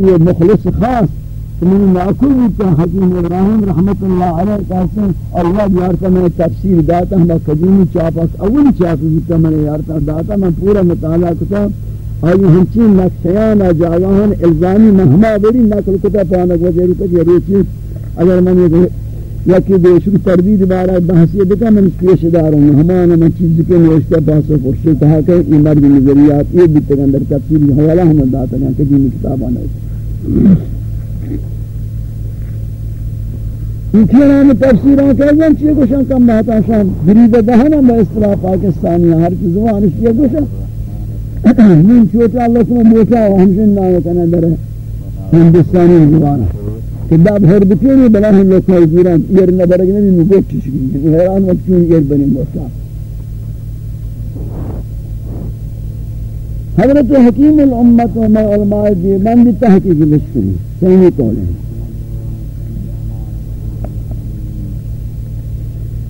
یہ مخلص خاص من معقول کہ حکیم ابراہیم رحمت اللہ علیہ کہتے ہیں اللہ یارتا میں تفسیر داتا ہمیں قدیمی چاپس اول چاپس جتا میں یارتا داتا میں پورا مطالعہ کتا آئی ہمچین نقشیان جاوہن الزامی مہما بری نقل کتا پانک وزیری کتا، یہ روچی اگر میں یہ یا یکی دیشو تردید بارا بحثی دکا من پیش داروں ہمانا من چیز کے نوشتہ پاسو پرشو کہا کہ یہ مرد نظریات یہ بیتے گا اندر تفسیر حوالہ ہم داتا گا کہ جنی کتابانا ہے انکی نام تفسیران کہا چیئے گوشن؟ کم بہتا شان گریب دہنا با اصطلاح پاکستانی ہر چیز زبانش چیئے گوشن؟ من چوٹا اللہ کو موٹا ہمشن نام کنا در ہندوستانی زبانہ کہ داب ہر بکینی بلا ہم لوگ کھائی جیران ایر نبرگ نبی نگوٹ چشکی حیران وقت کیوں ایر بنی موسیٰ حضرت حکیم الامت و میں علماء دیبند تحقیق بشکری سینی قول ہیں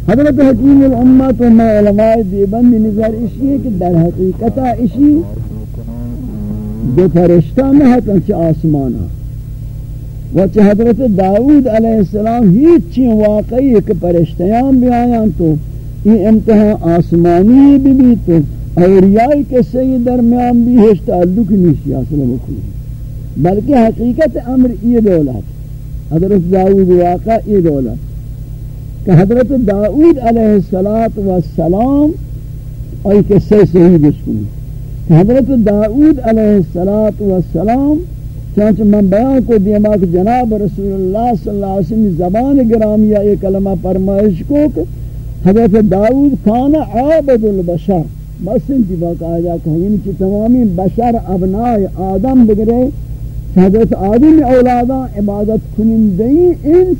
حضرت حکیم الامت و میں علماء دیبند نظر اشی ہے کہ در حقیقتا اشی دو فرشتہ میں ہے تنچہ آسمانہ وچہ حضرت داود علیہ السلام ہیچ چین واقعی ایک پرشتیان بھی آیاں تو یہ امتحان آسمانی بھی بھی تو اوریائی کے سی درمیان بھی ہیچ تعلق نیسی اصل مکلی بلکہ حقیقت امر یہ دولت، حضرت داود واقع یہ دولت۔ کہ حضرت داود علیہ السلام اور قصے سے ہی بسکنی کہ حضرت داود علیہ السلام چنانچہ من بیان کو دیما کہ جناب رسول اللہ صلی اللہ علیہ وسلم زبان گرامیہ یہ کلمہ فرمائش کو کہ حضرت داود کان عابد البشر۔ بس انتی باقاعدہ کہیں کہ تمامی بشر ابناء آدم بگرے، حضرت آدم اولادا عبادت کنندگی انس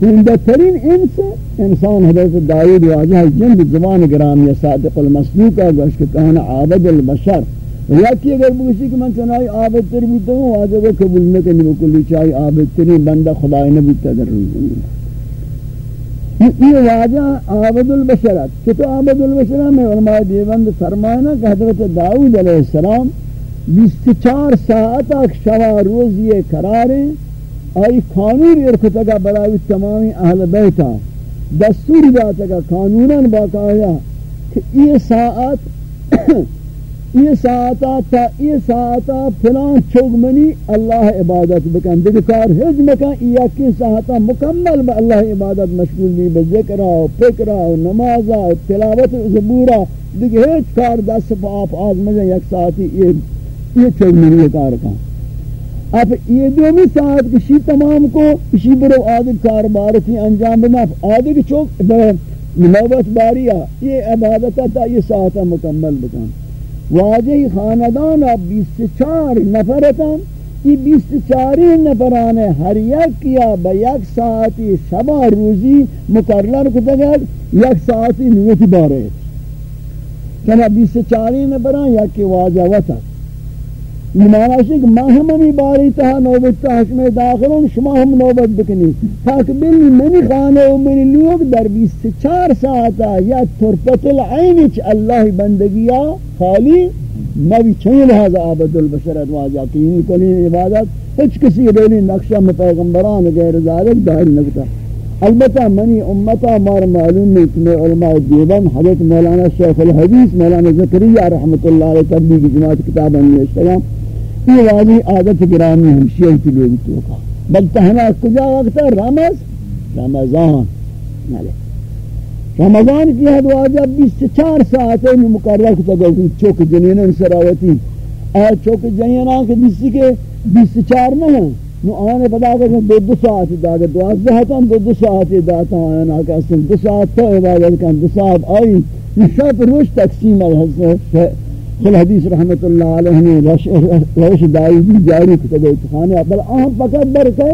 کنندہ ترین انس، انسان حضرت داود واجہ جند زبان گرامیہ صادق المسلوکہ گوشت کہ کان عابد البشر۔ یکی اگر بوشی کہ من چنائی عابد تر بودتا ہوں واجہ کو قبول نہ کرنی بکلی چاہی عابد تری بندہ خدای نہ بودتا در روی زمین یہ واجہ عابد البشرت کہ تو عابد البشرت میں علماء دیوند فرمائنا کہ حضرت داود علیہ السلام بیست چار ساعت تک شوا روز یہ قراریں آئی قانون ارکتگا برای تمامی اہل بیتا دستور داتا قانوناً باقایا کہ یہ ساعت یہ ساعتا تا، یہ ساعتا فلان چوگمنی اللہ عبادت بکن دیکھ کار حج مکن، یہ کی ساعتا مکمل با اللہ عبادت مشغول بھی بذکرہ و فکرہ و نمازہ و تلاوت و زبورہ دیکھ ہیچ کار دست پا آپ آزمجن یک ساعتی یہ یہ چوگ یہ کار کن۔ اب یہ دومی ساعت کشی تمام کو، کشی برو آدھگ کار بارتی انجام بنا۔ آدھگ چوگ نوبت باریہ یہ عبادتا تا، یہ ساعتا مکمل بکن۔ واجہ خاندان بیست چار نفرتاں یہ بیست چاری نفران ہر یک کیا با یک ساعتی شبا روزی مقرر کتا گئے یک ساعتی نویتی بارے چنہ بیست چاری نفران یکی کی وطن؟ وطا مانا ہے کہ ماہ منی باری تہا نوبت تحش میں داخلون شما ہم نوبت بکنی۔ تاک بلی منی خانہ و منی لوگ در بیست چار ساعتا یا ترپت العین چ اللہ بندگیا خالی نبی چنی لحاظ عابد البشرت واجہ کی یعنی ان کلی عبادت، ہچ کسی ریلی نقشہ میں پیغمبران غیر ذالک داہر نکتا۔ البتہ منی امتا مار معلوم نہیں کہ میں علماء دیوان، حضرت مولانا شیخ الحدیث، مولانا ذکریہ رحمت اللہ علیہ تبلیغ جماعت کتاب ہم نے یہ واضح عادت گرامی ہمشیہ کی لوگ تو کا بل تہنا کجا وقت ہے؟ رمض رمضان۔ رمضان کی حد واجہ بیس چار ساعتیں میں مقرر کتا گئی چوک جنینن سراوتی اور چوک جنینان کے بیسی کے بیس چار نہ ہیں؟ نو آنے پتا کہ دو دو ساعت دادا دوازدہ ہتا دو دو ساعت داتا آنا کہ دو ساعت تو عبادت کن، دو ساعت آئی۔ یہ شاید روش تقسیم ہے خل حدیث رحمت اللہ علیہ نے روش داؤدی جاری کتب اتخانے بل اہم فقط برکے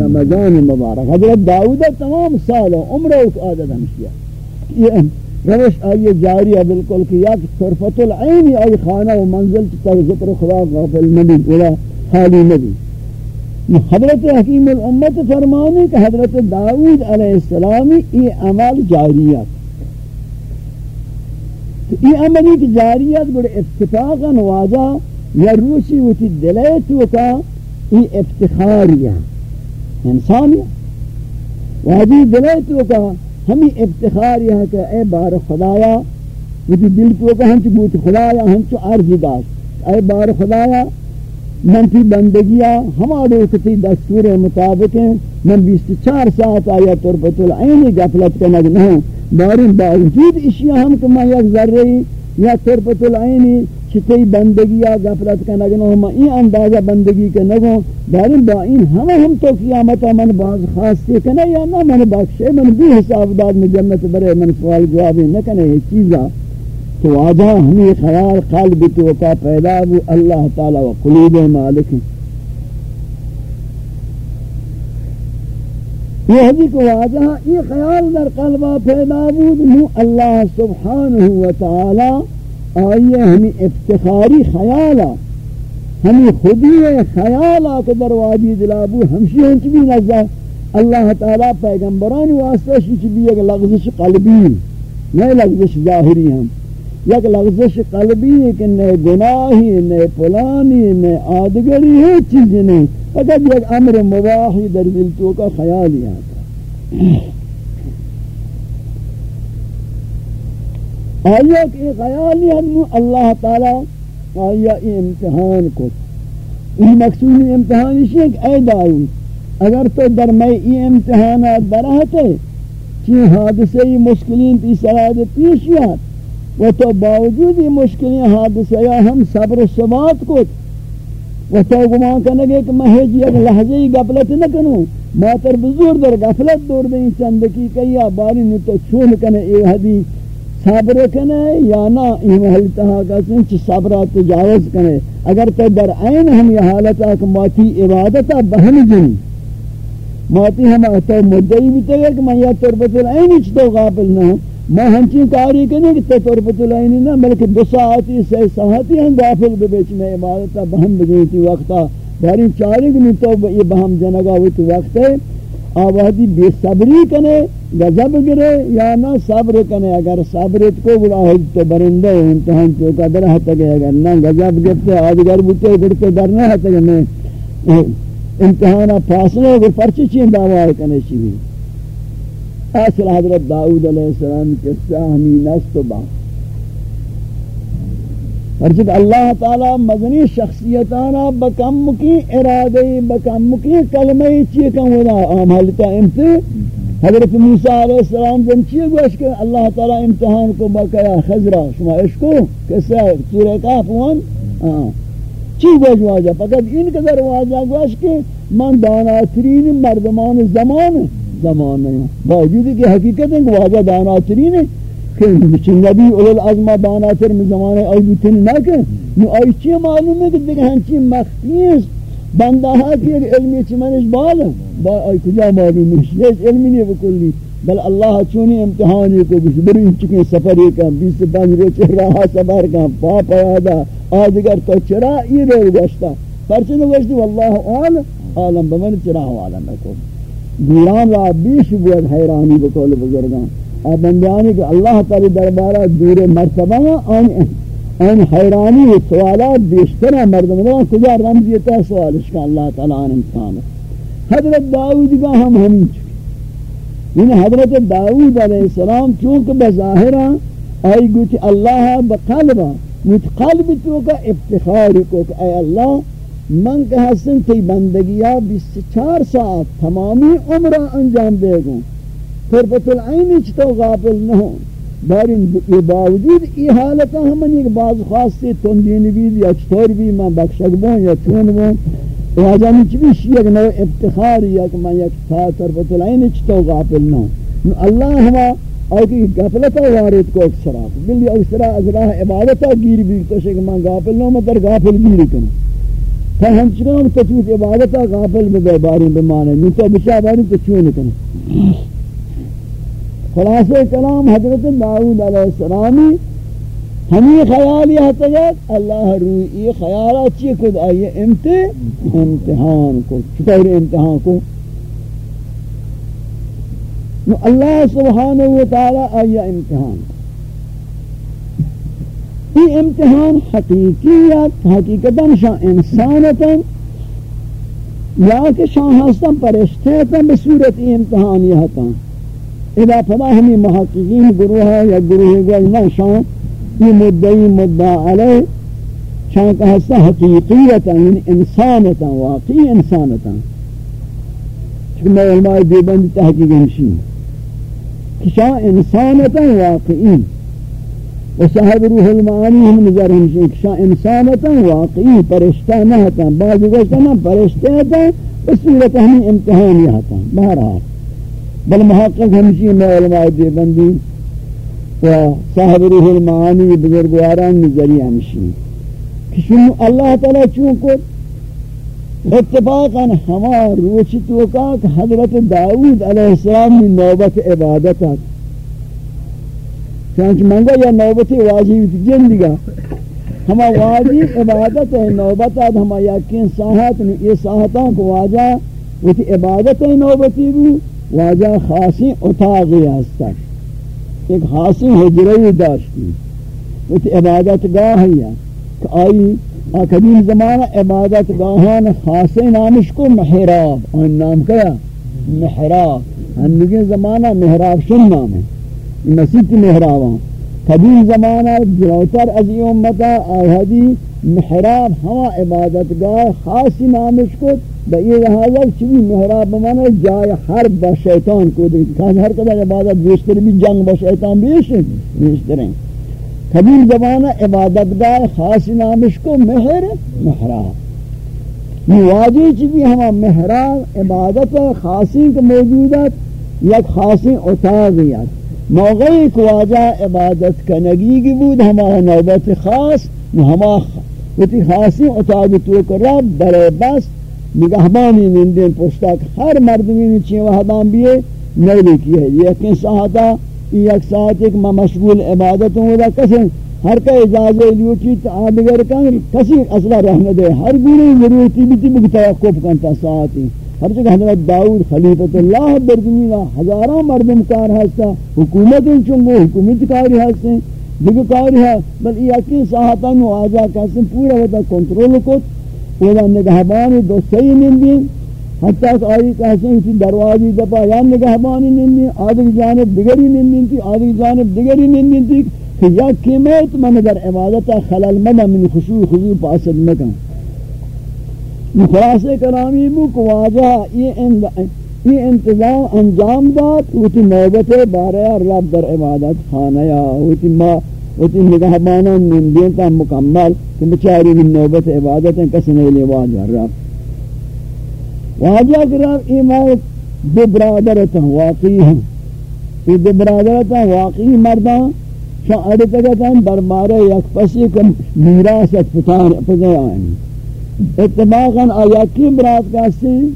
رمضان مبارک حضرت داؤد تمام سال عمر و عادت ہمشیا یہ روش آئیے جاری ہے بالکل کہ یک طرفت العین آئی خانہ و منزل تر ذکر خدا غافل نبی. ولا حالی نبی. حضرت حکیم الامت فرمانے کہ حضرت داؤد علیہ السلامی یہ عمل جاریت یہ عملی کی جاریت بڑے اتفاقا واجہ یا روشی ہوتی دلیت ہوتا یہ افتخاریہ ہے انسانی واجی دلے تو کا ہمیں افتخاری ہے کہ اے بار خدایا مجھے دل کو کہ ہم ہنچ بوت خدایا، ہم ہنچ عرض داشت۔ اے بار خدایا من تی بندگیا ہمارے وقتی دستور مطابق ہیں، من بیست چار ساعت آیا تربت العینی گفلت کنگ نہیں بارین باوجود اشیاء ہم کما یک ذرہی یا تربت العینی چھتی بندگیا گفلت کنگ نہیں ہم این اندازہ بندگی کنگوں بارین با این ہم ہم تو قیامتا من باز خاصی کنے یا نہ من بخشے، من بھی حساب داد میں جنت برے، من سوال جوابی نکنے، یہ چیزا تو آجا ہمیں خیال قلب تو کا پیدا وہ اللہ تعالی و قلوب مالک یہ حدی کو آجا یہ خیال در قلبہ پیدا بود نو اللہ سبحانہ و تعالی آئیے ہمیں افتخاری خیالا، ہمیں خودی خیالا کہ در وادی دلابو ہمشی ہنچ بھی نظر اللہ تعالی پیغمبران واسطہ شیچ بھی ایک لغزش قلبی نہیں لغزش ظاہری ہم یک لغزش قلبی ہے کہ نئے گناہی نئے پلانی نئے آدگری ہے چیز نہیں فقط یک امر مباحی در دل تو کا خیال ہی آتا آیا کہ خیال ہی ہم اللہ تعالی آیا ای امتحان کو۔ ای مقصود امتحان اسی ہے کہ اے داؤد، اگر تو در میں ای امتحانات برہتے چی حادثے یہ مشکلین تی سراد پیش یاد و تو باوجود یہ مشکلی حادثہ یا ہم صبر و ثبات کو و تو گمان کرنے گے کہ میں ہیچ جی یک لحظے ہی غفلت نہ کروں۔ ماتر بزرگ در غفلت دور دیں چند کی کیا باری نے تو چھول کنے، اے حدی صبر کنے یا نہ یہ محل تہا کسن چھ صبرات تجاوز کنے۔ اگر تو در عین ہم یہ حالت ہے کہ ماتی عبادتا بہن جنی۔ ماتی ہم تو مدعی بھی تو کہ میں یا تربت العین چھ تو غافل نہ ہوں۔ میں ہنچی کاری کرنے کہ تطربت العینی نہ بلکہ دو ساعتی سی ساعتی ہم غافل ببیچ میں عبادتا بہم بگیتی وقتا. بہرین چاری کنی تو یہ بہم جنگا ہوئی تو وقت ہے آوازی بے صبری کنے غضب گرے یا نہ صبر کنے اگر صبرت کو بڑا ہے تو برندہ امتحان تو قدر ہے تک اگر نہ غضب گرتے آدگر بوتے گرتے در نہ ہے تک میں امتحانہ پاسنے کو پرچی چین دعوی کنے چیزی اصل حضرت داؤد علیہ السلام کے ساہمی نست با ورچک اللہ تعالی مدنی شخصیتانا بکم کی ارادی بکم کی کلمہ چیئے کم ودا آم حالتا امتی حضرت موسیٰ علیہ السلام جن چیئے گوش کہ اللہ تعالی امتحان کو بکیا خزرہ شما عشقو کسا چیرے کاف وان ہاں۔ چی گوش واجہ۔ فقط ان قدر واجہ گوش کہ من داناترین مردمان زمان۔ زمان نہیں باوجود کہ حقیقت ہے کہ واجہ دانا ترین ہے کہ نبی اول العظم دانا تر میں زمانے اولیتن نہ کہ نو آئی چی معلوم ہے کہ دیکھ ہنچی مخفیز بندہ ہے کہ علمی چی منش بالا با آئی کجا معلوم ہے یہ علمی نہیں بکلی بل اللہ چونی امتحانی کو بس بری چکے سفری کا بیس پانچ روچ راہ سفر کا پاپا یادا آدگر تو چرا ای رو گشتا پرچنو گشتی واللہ عالم. عالم بمن چرا عالم ہے کو گوران را بیش بود حیرانی بکول بزرگان. اور بندیانی کہ اللہ تعالی دربارہ دور مرتبہ آن آن حیرانی سوالات بیشتر ہیں مردم را کجا رمزیتا سوالش کا اللہ تعالی آن امتحان حضرت داود کا ہم ہم یعنی حضرت داود علیہ السلام چونکہ بظاہرہ آئی گوتی اللہ بقلبہ متقلب تو کا افتخار کو کہ اے اللہ من کہ حسن تی بندگیا بیس چار ساعت تمامی عمرہ انجام دے گوں تربت العین چتو غافل نہ ہوں بارین یہ باوجود ای حالتا ہمیں ایک بعض خاص سے تندین بھی یا چطور بھی میں بخشک بوں یا تون بوں واجانی چی بھی شیئر نو افتخار یا کہ میں یک تا تربت العین چتو غافل نہ ہوں اللہ ہما اور کہ غفلتا وارد کو اکسرات بلی اکسرا از راہ عبادتا گیر بھی تو شک میں غافل نہ ہوں مطر غافل گیر کروں تا ہم چکم تچوت عبادتا غافل بے باری بمانے نہیں تو بچا باری تو چوئے نکنے خلاصہ کلام حضرت داود علیہ السلامی ہمیں خیال یہ تجد اللہ روی یہ خیالات چیئے کد آئیے امتے امتحان کو چطور امتحان کو نو اللہ سبحانہ وتعالی آئیے امتحان کو یہ امتحان حقیقیت، حقیقتا شاہ انسانتا، یا کہ شان ہستن پرشتے بصورت امتحانی ہتا اذا فلا ہمیں محققین گروہ یا گروہ گل نہ شان یہ مدعی مدعا علیہ شان کا ہستا حقیقیتا یعنی انسانتا، واقعی انسانتا. چکہ میں علماء دیبند تحقیق ہمشین کہ شان انسانتا، واقعی. و روح المعانی ہم نظر ہمشین کہ شان انسانتا واقعی پرشتہ بعض گوشتا نا پرشتہ ہتا بصورت ہمیں امتحانی ہتا بہرحال بل محقق ہمشین میں علماء دیبندی و صاحب روح المعانی بزرگواران نظری ہمشین کہ شنو اللہ تعالی چون کو اتفاقا ہما روچی توکا کہ حضرت داود علیہ السلام نوبت عبادت ہے چانچہ منگا یا نوبت واجب جندگا ہما واجب عبادت ہے، نوبت ہے ہما یقین ساحت یہ ساحتاں کو واجہ وہ عبادت ہے نوبتی بھی، واجہ خاصی اتاغی ہستا ایک خاصی حجرہی داشتی وہ عبادت گاہ ہے۔ کہ آئی قدیم زمانہ عبادت گاہان خاص نامش کو محراب، آن نام کیا؟ محراب۔ ہندگی زمانہ محراب شن نام ہے۔ مسجد محراب قدیم زمانہ جلوتر از امتا آہدی محراب ہوا عبادت گاہ خاص نامش کو بئی لہذا چوی محراب بمانا جائے حرب با شیطان کو دیکھ ہر قدر عبادت بیشتر بھی جنگ با شیطان بیشتر بیشتر. ہیں قدیم زمانہ عبادت گاہ خاص نامش کو مہر محراب. یہ واجی چیزی ہما محراب عبادت خاصی کے موجودت یک خاصی اتاغیت موقعی کو واجہ عبادت کنگی کی بود ہما نوبت خاص ہما وتی خاصی اتاغ تو رب در بس نگہبانی نندین پشتاک ہر مردمی نیچے وحدان بیئے نیلی کی ہے یہ کن ساہتا یک ساعت ایک ما مشغول عبادت ہوں دا کسی ہر کا اجازہ لیوٹی تا آدگر کن، کسی اصلا رہنے دے ہر گوری ضرورتی بھی تی بکی توقف کنتا ساعتی. ہر جگہ حضرت داؤد خلیفت اللہ در دنیا ہزارہ مردم کار ہستا، حکومت چنگو، حکومت کاری ہستے دیکھ کاری ہے، بل یقین ساعتا نو آجا کسی پورا وقتا کنٹرول کت اولا نگہبانی دو سی نندین حتی کہ آئی کہتے ہیں کہ دروازی دپا، یا نگہبانی نندی، آدھر جانب دگری نندی تھی، آدھر جانب دگری نندی تھی، کہ یا کمیت من در عبادتا خلال مدہ من خشوع خضوع پاسد مکن۔ خلاص کرامی بو کہ واجہ یہ انتظام انجام داد وہ نوبت بارے رب در عبادت خانیا وہ ما وہ تی نگہبانا نندی تا مکمل کہ بچاری من نوبت عبادت کسی نہیں لے واجہ رب۔ واجہ کرام ایمان دو برادرتا واقعی ہیں۔ یہ دو برادرتا واقعی مردان شاہ ارتگتا دربارے یک پسی کم میراست پتان پتان آئیں اتباقا آیاکی براد کہتے ہیں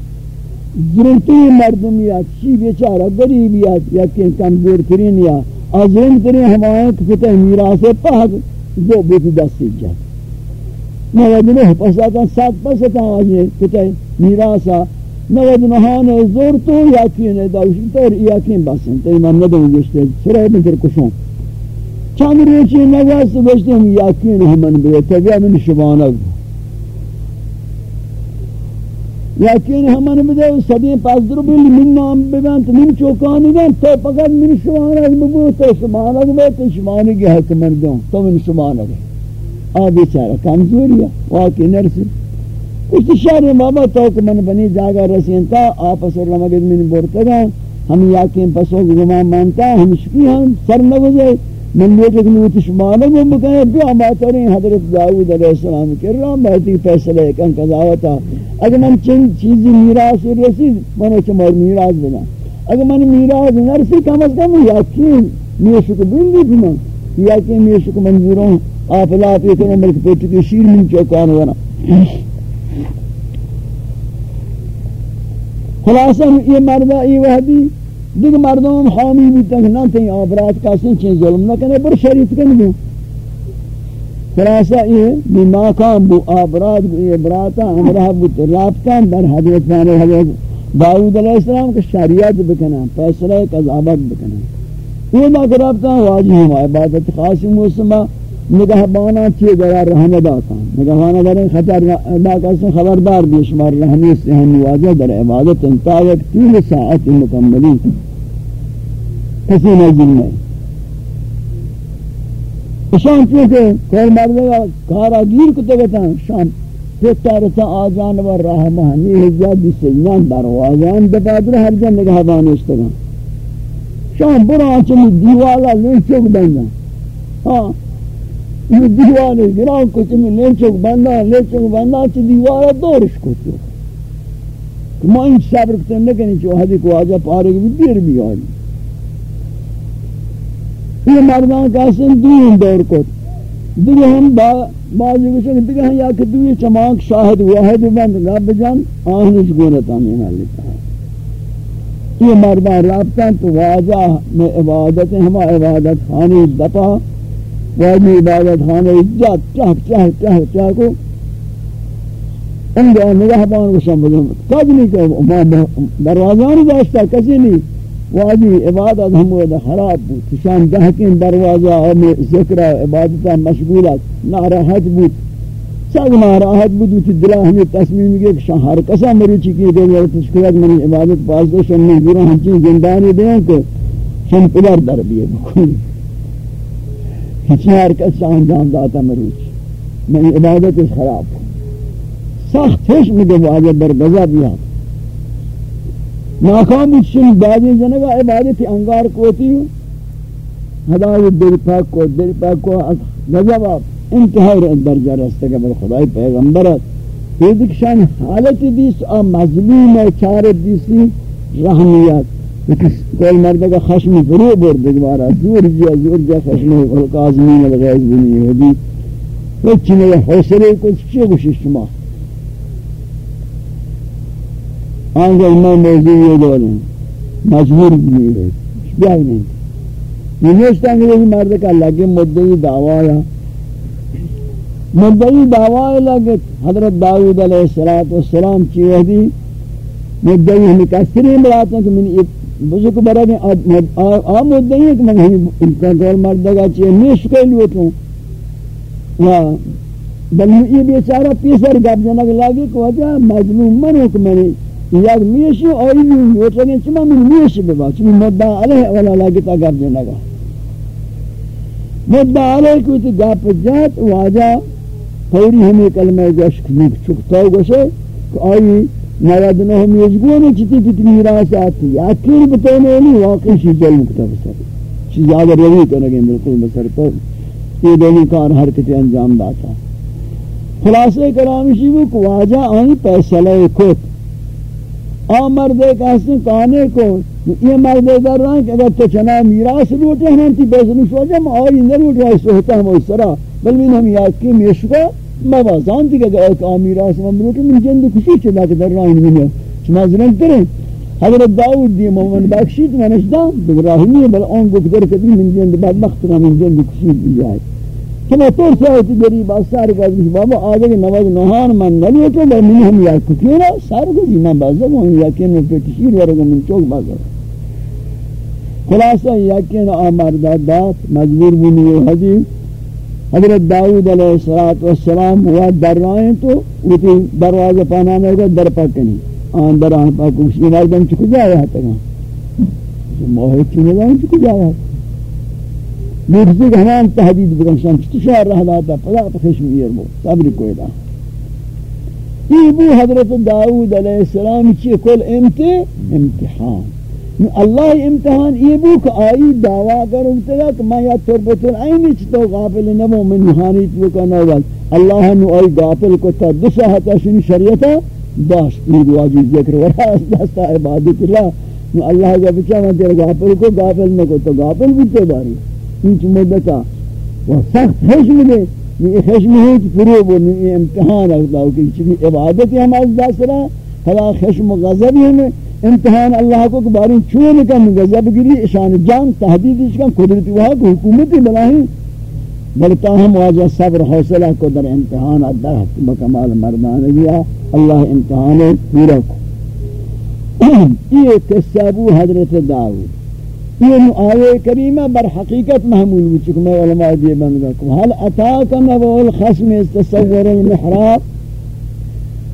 ضرورتی مردمیت، چی بیچارہ گریبیت یکی کمزور ترین یا آزرین ترین ہمائیں کہ پتہ میراست پہت دو بیتی دستی جات نوادنه پساتا سات پساتا آجه کتے میراسا. نوادنهان زور تو یاکین داوشن تو یاکین باسن تو ایمان ندون گشتے سرائے بنتر کشون؟ چند روچی نواست بشتے ہم یاکین ہمن بیتا بیا من شبانک یاکین ہمن بدے سبین پاس درو بلی من نام ببنت من چوکانی گن تو پکر من شبانک ببو تو شبانک بیتا شبانک حق من دون تو من شبانک آ بیچارہ کمزوری ہے، واقعی نرسی کچھ شہر بابا تو کہ من بنی جاگا رسین تا آپس اور رمگد من بورتا گا ہم یاکین پسوں کی زمان مانتا، ہم شکی ہم، سر نگزے من لیتے کہ نوت شمانا کو بکنے دعا باترین حضرت داود علیہ السلام کر رہا ہم بہتی فیصلہ کن قضاوتا اگر من چند چیزی میراث رسید منو چمار میراث بنا۔ اگر من میراث نرسی کم از کم یاکین میشک بندی بنا یاکین میشک منظوروں، آفلات یہ ملک پیٹ کی شیر من چوکان ہونا۔ خلاصا یہ مردہ یہ وحدی دیکھ مردوں حامی بھی تک نہ تھیں آبرات کا سن چین ظلم نہ کرنے پر شریعت کرنے دوں یہ بھی ناکام بو آبرات، بو یہ امرہ بو رابطہ در حضرت فانے حضرت داود علیہ السلام کا شریعت بکنا فیصلہ قضابت بکنا یہ نہ کرابتا واجی ہم عبادت خاص موسمہ نگہ بانا چیئے گرار رہنے داتا نگہ بانا در خطر داکا خبردار بیشمار رہنی سہنی واجہ در عبادت انتا یک تین ساعت مکملی کسی نجل نہیں شام چونکہ کول مردگا کارا گیر کتے گتا شام تارتا آجان و راہ مہنی حجاب سیان دروازان دبادر ہر جن نگہ بانشتگا شام برا چلی دیوالا لے چوک بندہ ہاں یہ دیوانے گران کو چمی لے چوک بندہ لے چوک بندہ چی دیوالا دورش کو چوک ما این صبر کتن نکنی چو حدی کو آجا پارے بھی دیر بھی آئی یہ مردان کاسن دین دور کو دیگه ہم با بعضی کچھ دیگه ہم یا کہ دوی چماک شاہد واحد بند رب جان آہنش گونتا میں لیتا یہ مردان رابطان تو واجہ میں عبادت ہما عبادت خانی دپا واجی عبادت خانی جات چاہ چاہ چاہ چاہ کو ان دعا نگاہ بان کو شمبدن کج نہیں کہ دروازانی داشتا کسی نہیں۔ واجی عبادت ہم وہ خراب بود۔ شان دہکن دروازہ ہم ذکر عبادت مشغولت ناراحت بود۔ سگ ناراحت بود کہ دل ہمیں تصمیم گئے کہ شان ہر کسا مروچی کی دے اور تشکرات من عبادت پاس دو شان میں گرا ہم چیز زندانی دیں کہ شان پلر در بیے بکل کسی ہر کس شان جان داتا مروچ میں عبادت خراب. سخت حشم دے واجب بر غضب یاد ناکام بچشن بعضی جنگا عبادت انگار کوتی. ہدایت دل پاک کو دل پاک کو غضب آپ انتہائی درجہ رستے کے بل خدای پیغمبرت یہ دکشان حالت دیس آ مظلوم چار دیسی رحمیت. کول مرد کا خشم فرو برد دوبارہ زور جا زور جا خشم القاظمین الغیظ بنی یہودی وہ چنے حوصلے کو چے گوشش شما آنگا میں موضوع یہ دولیں مجبور بھی ہے بیائی نہیں یہ نوشتا ہے کہ مرد کا لگے مدعی دعوی مدعی دعوی لگے حضرت داود علیہ السلام چیئے دی مدعی ہمیں کسری ملاتا ہیں کہ من بزرگ برا دیں آ مدعی ہے کہ من امکان کول مرد کا چیئے نیش کے لیوٹوں بل یہ بیچارہ پیسر گب جنگ لگے کہ وجہ مظلوم من حکمنی یک میشی آئی میوٹرگی چما من میشی ببا چمی مدعا علیہ اولا لگتا گپ جنگا مدعا علیہ کوئی گپ جات واجہ فوری ہمیں کلمہ گوشک نیک چکتا گوشے کہ آئی نوادنہ ہم یزگونی چیتی کتنی میراس آتی یاکیر بتونے نہیں واقعی شی ظلم کتا بسر چیز زیادہ روی کرنگے بالکل بسر تو یہ دونی کار حرکتی انجام داتا. خلاصے کلامی شیبو کہ واجہ آئی پیسلہ کت. آ مرد ایک ایسے کانے کو. یہ مرد در رہا ہے کہ اگر تو چنا میراث لوٹے ہیں تی بیزنی سوچا میں آئی نہ لوٹ رہا ہے سوتا ہم اس طرح. بل من ہم یاد کی میشکا موازان دیگه که آت آمیراس من بلو که من جند کشی چه لکه در راین بینه شما زنان تره حضرت داود دیم و من بخشید منش دام بگه راهی نیه بل آن گو کدر کدیم من جند بدبخت را من جند کشید بیجای کما طور سایتی گریب از سر که ازش بابا آده که نواز نهان من نلیه تو بر منی هم یک کتیرا سر کجی من بازده من یکیم رو پیتشیر ورگم من چوک بازده خلاصا یکیم آمرده داد. مجبور بونی و حدیم حضرت داؤد علیہ الصلوۃ والسلام وہ درائیں تو وہ دروازہ پانا میں در پکنی آن در آن پاک اس نے مردم چکو جایا تھا موہ چنے جایا چکو جایا تھا مرزق ہمان تحدید بکنشان چتشار رہ لاتا پدا پخشم ایر بو صبر کوئی دا یہ بو حضرت داود علیہ السلام چی کل امتحان۔ اللہ امتحان یہ بو کہ آئی دعویٰ کروں تگا کہ میں یا تربت العینی چتو غافل نبو من نحانیت بکا نوال۔ اللہ نو آئی غافل کو تا دسا حتا شنی شریعتا داشت۔ یہ واجی ذکر وراس دستا عبادت اللہ نو اللہ کا بچا میں تیرے غافل کو غافل نہ کو، تو غافل بھی تو باری هیچ مدتا و سخت خشم دے۔ یہ خشم ہیچ فرو بو یہ امتحان اللہ کہ چلی عبادت ہم از داسرا فلا خشم و غضب ہم امتحان اللہ کو باری چون کن غضب گری شان جان تحدید اس کا قدرت وہاں کو حکومت بلاہی بل تاہم واجہ صبر حوصلہ کو در امتحان در بکمال مردان گیا اللہ امتحان پورا کو۔ یہ قصہ ابو حضرت داؤد یہ آیے کریمہ بر حقیقت محمول ہو چکا میں علماء دیئے بندگا کو۔ حل اتاک نبو الخصم استصور المحراب۔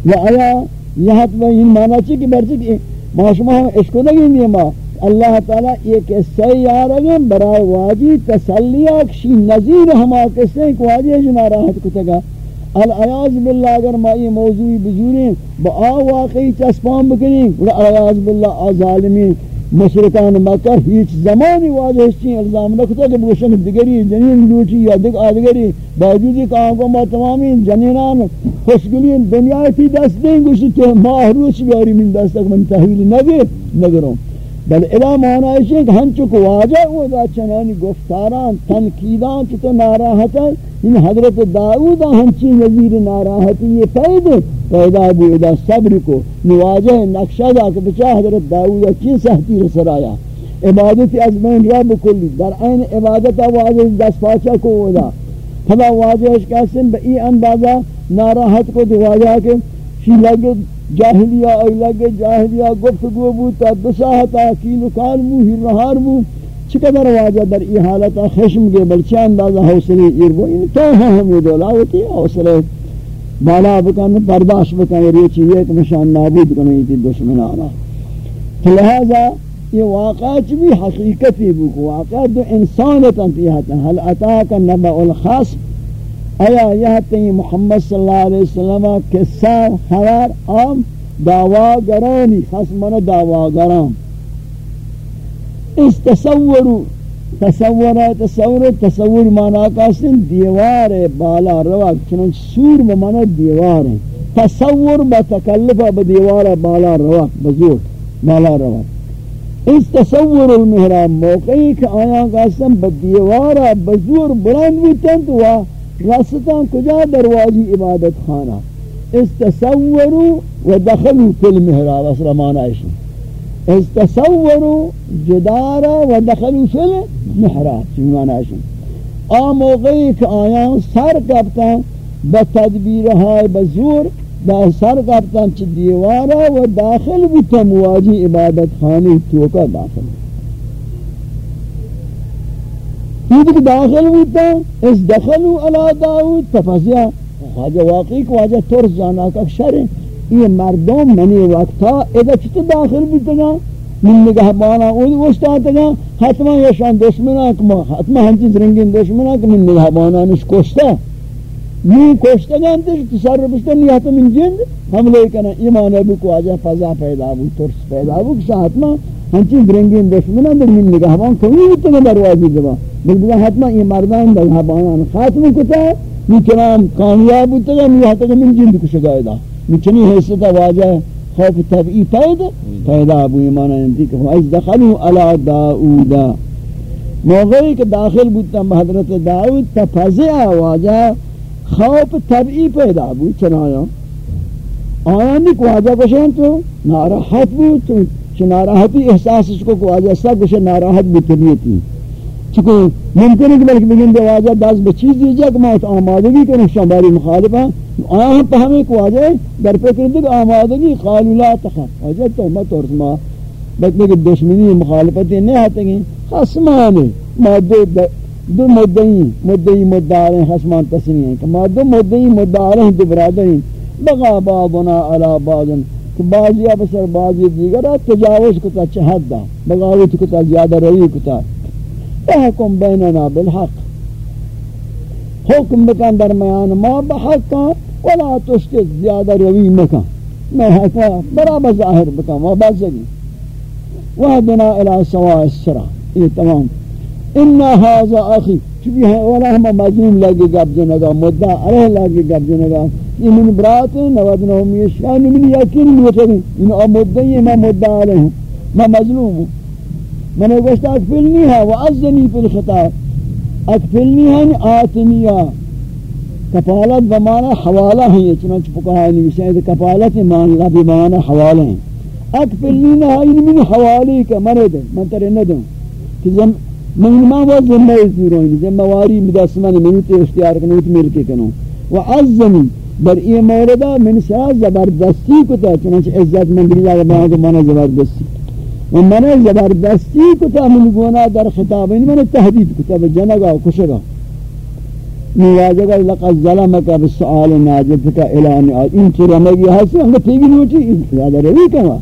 و آیا یہاں تو یہ مانا چی کہ برچی ما شما ہم اشکو نگی نہیں دیما اللہ تعالی یہ قصہ یارگیں برائے واجی تسلی کشی نظیر ہما قصہ کو واجی جنا راحت کو کتگا العیاض باللہ اگر ما یہ موضوعی بزوریں با آ واقعی چسپان بکنیں العیاض باللہ ظالمین. مشرکان مکہ هیچ زمانی واضح چین الزام نکتا کہ بگشن دگری جنین لوچی یا دگ آدگری باوجودی کہ آنکو ما تمامی جنینان خوشگلین دنیا تی دست دیں گوشی کہ ماہ روچ بیاری من دستک، من تحویل نگر نگروں بل الا معنی ہے کہ ہنچو کو واجہ ہوا دا چنانی گفتاران، تنقیدان چطور ناراحتا ان حضرت داؤد ہنچی وزیر ناراحتی یہ پیدا پیدا بھی ادا صبر کو نواجہ نقشہ دا کہ بچا حضرت داؤد چین سہتی رسر آیا. عبادت از بین رب کلی در این عبادت واجہ دست پاچا کو ادا فلا واجہ اس بئی اندازہ ناراحت کو دواجہ کہ شی لگے جاہلیہ ایلگے جاہلیہ گفتگو بوتا دساہتا کیلو کال مو ہی رہار مو چقدر واجہ در ای حالتا خشم گے بلچہ اندازہ حوصلے ارگو ان تو ہاں ہمیں دولا؟ ہوتی ہے حوصلے بالا بکن، برداشت بکن یہ چیزیں کہ مشان نابود کنی تھی دشمن آنا لہذا یہ واقعات بھی حقیقتی بکو واقعات دو انسانتا تیہتا. حل اتاک نبع الخصم؟ آیا یہ تین محمد صلی اللہ علیہ وسلم قصہ خبر عام دعوا گرانی خصمنا دعوا گران اس تصور تصور تصور تصور مانا کاسن دیوار بالا روا، چنانچہ سور بمانا دیوار ہے. تصور با تکلف با دیوار بالا روا بزور بالا روا. اس تصور المحرام موقعی کہ آیا کاسن با دیوار بزور بلند بودتن تو رستان کجا دروازی عبادت خانہ؟ استصوروا و دخلوا فی المحراب، اصلا معنی استصوروا جدارا و دخلوا فی المحراب، چی معنی ہے آ موقعی کہ آیان سر کبتن بتدبیرهای بزور دا سر کبتن چی دیوارا و داخل بودتا مواجی عبادت خانی توکا داخل. خود کہ داخل ہوتا اس دخلو علا داود تفضیہ خواجہ واقعی کو واجہ ترس جانا کا شر یہ مردم منی وقتا اذا چھتے داخل بیتا گا من نگہ بانا اوی وشتا گا حتما یشان دشمنا کما حتما ہنچی زرنگین دشمنا کما من نگہ بانا نش کوشتا نی کوشتا گا انتش تصرف بشتا نیتا من جند. ہم لے کنا ایمان ابو کو واجہ فضا پیدا بو ترس پیدا بو کسا حتما ہنچی درنگین دشمنا در من نگہ بانا کمی بیتا گا دروازی دبا بلکہ حتما یہ مردان در حبانان خاتم کتا ہے یہ چنان کامیاب ہوتا ہے یہ حتی کہ من جند کو شگائدہ یہ چنی حیثتا واجہ خوف طبعی پیدا پیدا ابو ایمانا انتی کہ فائز دخلو علا داؤدا موقعی کہ داخل بودتا حضرت داؤد تفضع واجہ خوف طبعی پیدا ابو چنایا آیا نہیں کو واجہ کشن تو ناراحت بود تو چھ ناراحتی احساس اس کو کو واجہ سا کشن ناراحت بود طبیعتی چکو ممکن ہے کہ بلکہ بگن دے واجہ داز بچیز دیجیے کہ موت آمادگی کے نشان باری مخالفہ ہاں۔ آیا ہم پہمیں کو واجہ در پکر دے آمادگی قالو لا تخف۔ واجہ تو مت اور سما بلکہ کہ دشمنی مخالفتی نہیں آتے گی خسمانے ما دو مدعی مدعی مدعاریں خسمان تسنی ہیں۔ کہ ما دو مدعی مدعاریں دو برادریں بغا بعضنا علا بعضن کہ بعضی بسر بعضی دیگر تجاوز کتا چہد دا، بغاوت کتا، زیادہ روی کتا۔ احکم بیننا بالحق۔ حکم بکن درمیان ما بحق ولا تشتت زیادہ روی مکن۔ میں حکم برابر ظاہر بکن و بزگی وحدنا الى سواء السرا۔ یہ تمام انا هذا اخی چونکہ ہے ولا ہم مظلوم لگے گا گب جنگا مدعا علیہ لگے گب جنگا یہ من برات نودنہم یشان من یقین میتھے ان مدعی میں مدعا علیہ میں مظلوم ہوں من گوشت اکفلنی ہے وعزنی فی الخطاب اکفلنی ہے آتنیہ کفالت بمانا حوالہ ہیں چنانچہ فقہائی نویسیں کہ کفالت مانا بمانا حوالہ ہیں اکفلنی ہے من حوالی کا مرد من ترے ندوں کہ من ما وہ ذمہ زیروین ذمہ واری مدسمانی منوتی اختیار کنوتی ملکی کنو وعزنی بر ای موردہ من سا زبردستی کتا چنانچہ عزت من بلیدہ بہاں کو مانا زبردستی و من زبردستی کتا من گونا در خطاب این من تهدید کتا بجنگا و کشگا نواجگا لقد ظلمك بالسؤال ناجتك الى نعاد این چرمگی حسی انگا تیگی نوچی یاد روی کما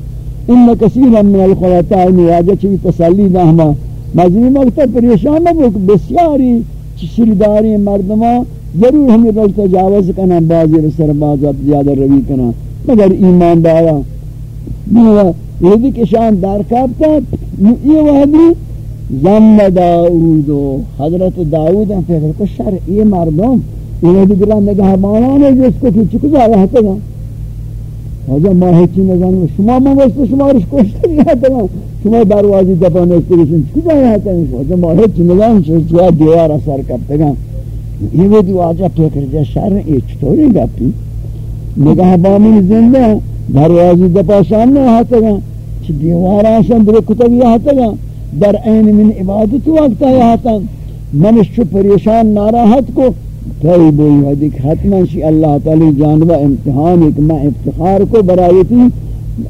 ان کثیرا من الخلطاء نواجہ چوی تسلی دا ہما مجمی پریشان نبو بسیاری شریداری مردمہ ضرور ہمیں روز تجاوز کنا بازی رسر بازات زیادہ روی کنا مگر ایمان دارا یہ کہ شان دار کابتا یہ وحدی زم داود حضرت داود ہیں پھر کو شر یہ مردم. یہ وحدی گران نگاہ مانانے جس کو کچھ کچھ آیا ہے گا آجا ماہ چی نظام شما منگوشت شما رش کشتے نہیں آتا شما دروازی دفانے اس طرح کچھ آیا ہے گا آجا ماہ چی نظام شما دیوار اثر کرتے گا یہ وہ دیو آجا پھر جا شر یہ چطوری گا پی نگاہ بامی زندہ دروازی دپا سامنے آتا چی دیوار آسان در کتبی آتا گا در این من عبادت وقت آتا منش چو پریشان ناراحت کو کئی بوئی ودک حتما شی اللہ تعالی جانبہ امتحان ایک میں افتخار کو برایتی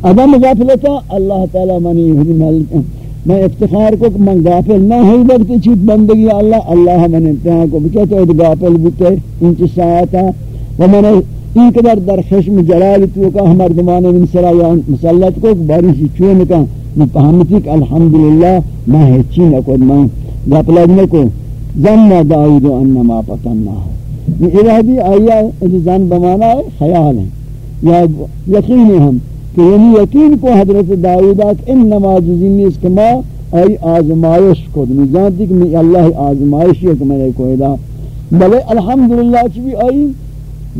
عدم غافلتا اللہ تعالی منی ملک میں افتخار کو کہ من غافل نہ ہوئی وقت چیت بندگی، اللہ اللہ من امتحان کو بچے تو غافل بوتے انچ ساعتا ومن این قدر در خشم جلال تو کا ہمار دمانے من سرا یا مسلط کو باری سی چون کا، میں فهمتی کہ الحمدللہ، میں ہچی نہ کو میں غفلت نہ کو ظن داؤد انما پتنا یہ ارادی آیا زن بمانا ہے، خیال ہے۔ یا یقین ہم کہ یعنی یقین کو حضرت داؤد کہ انما جزینی اس کما ای آزمائش کو نہیں جانتی کہ میں اللہ آزمائش ہے کہ میں نے کوئی دا۔ بلے الحمدللہ چی آئی،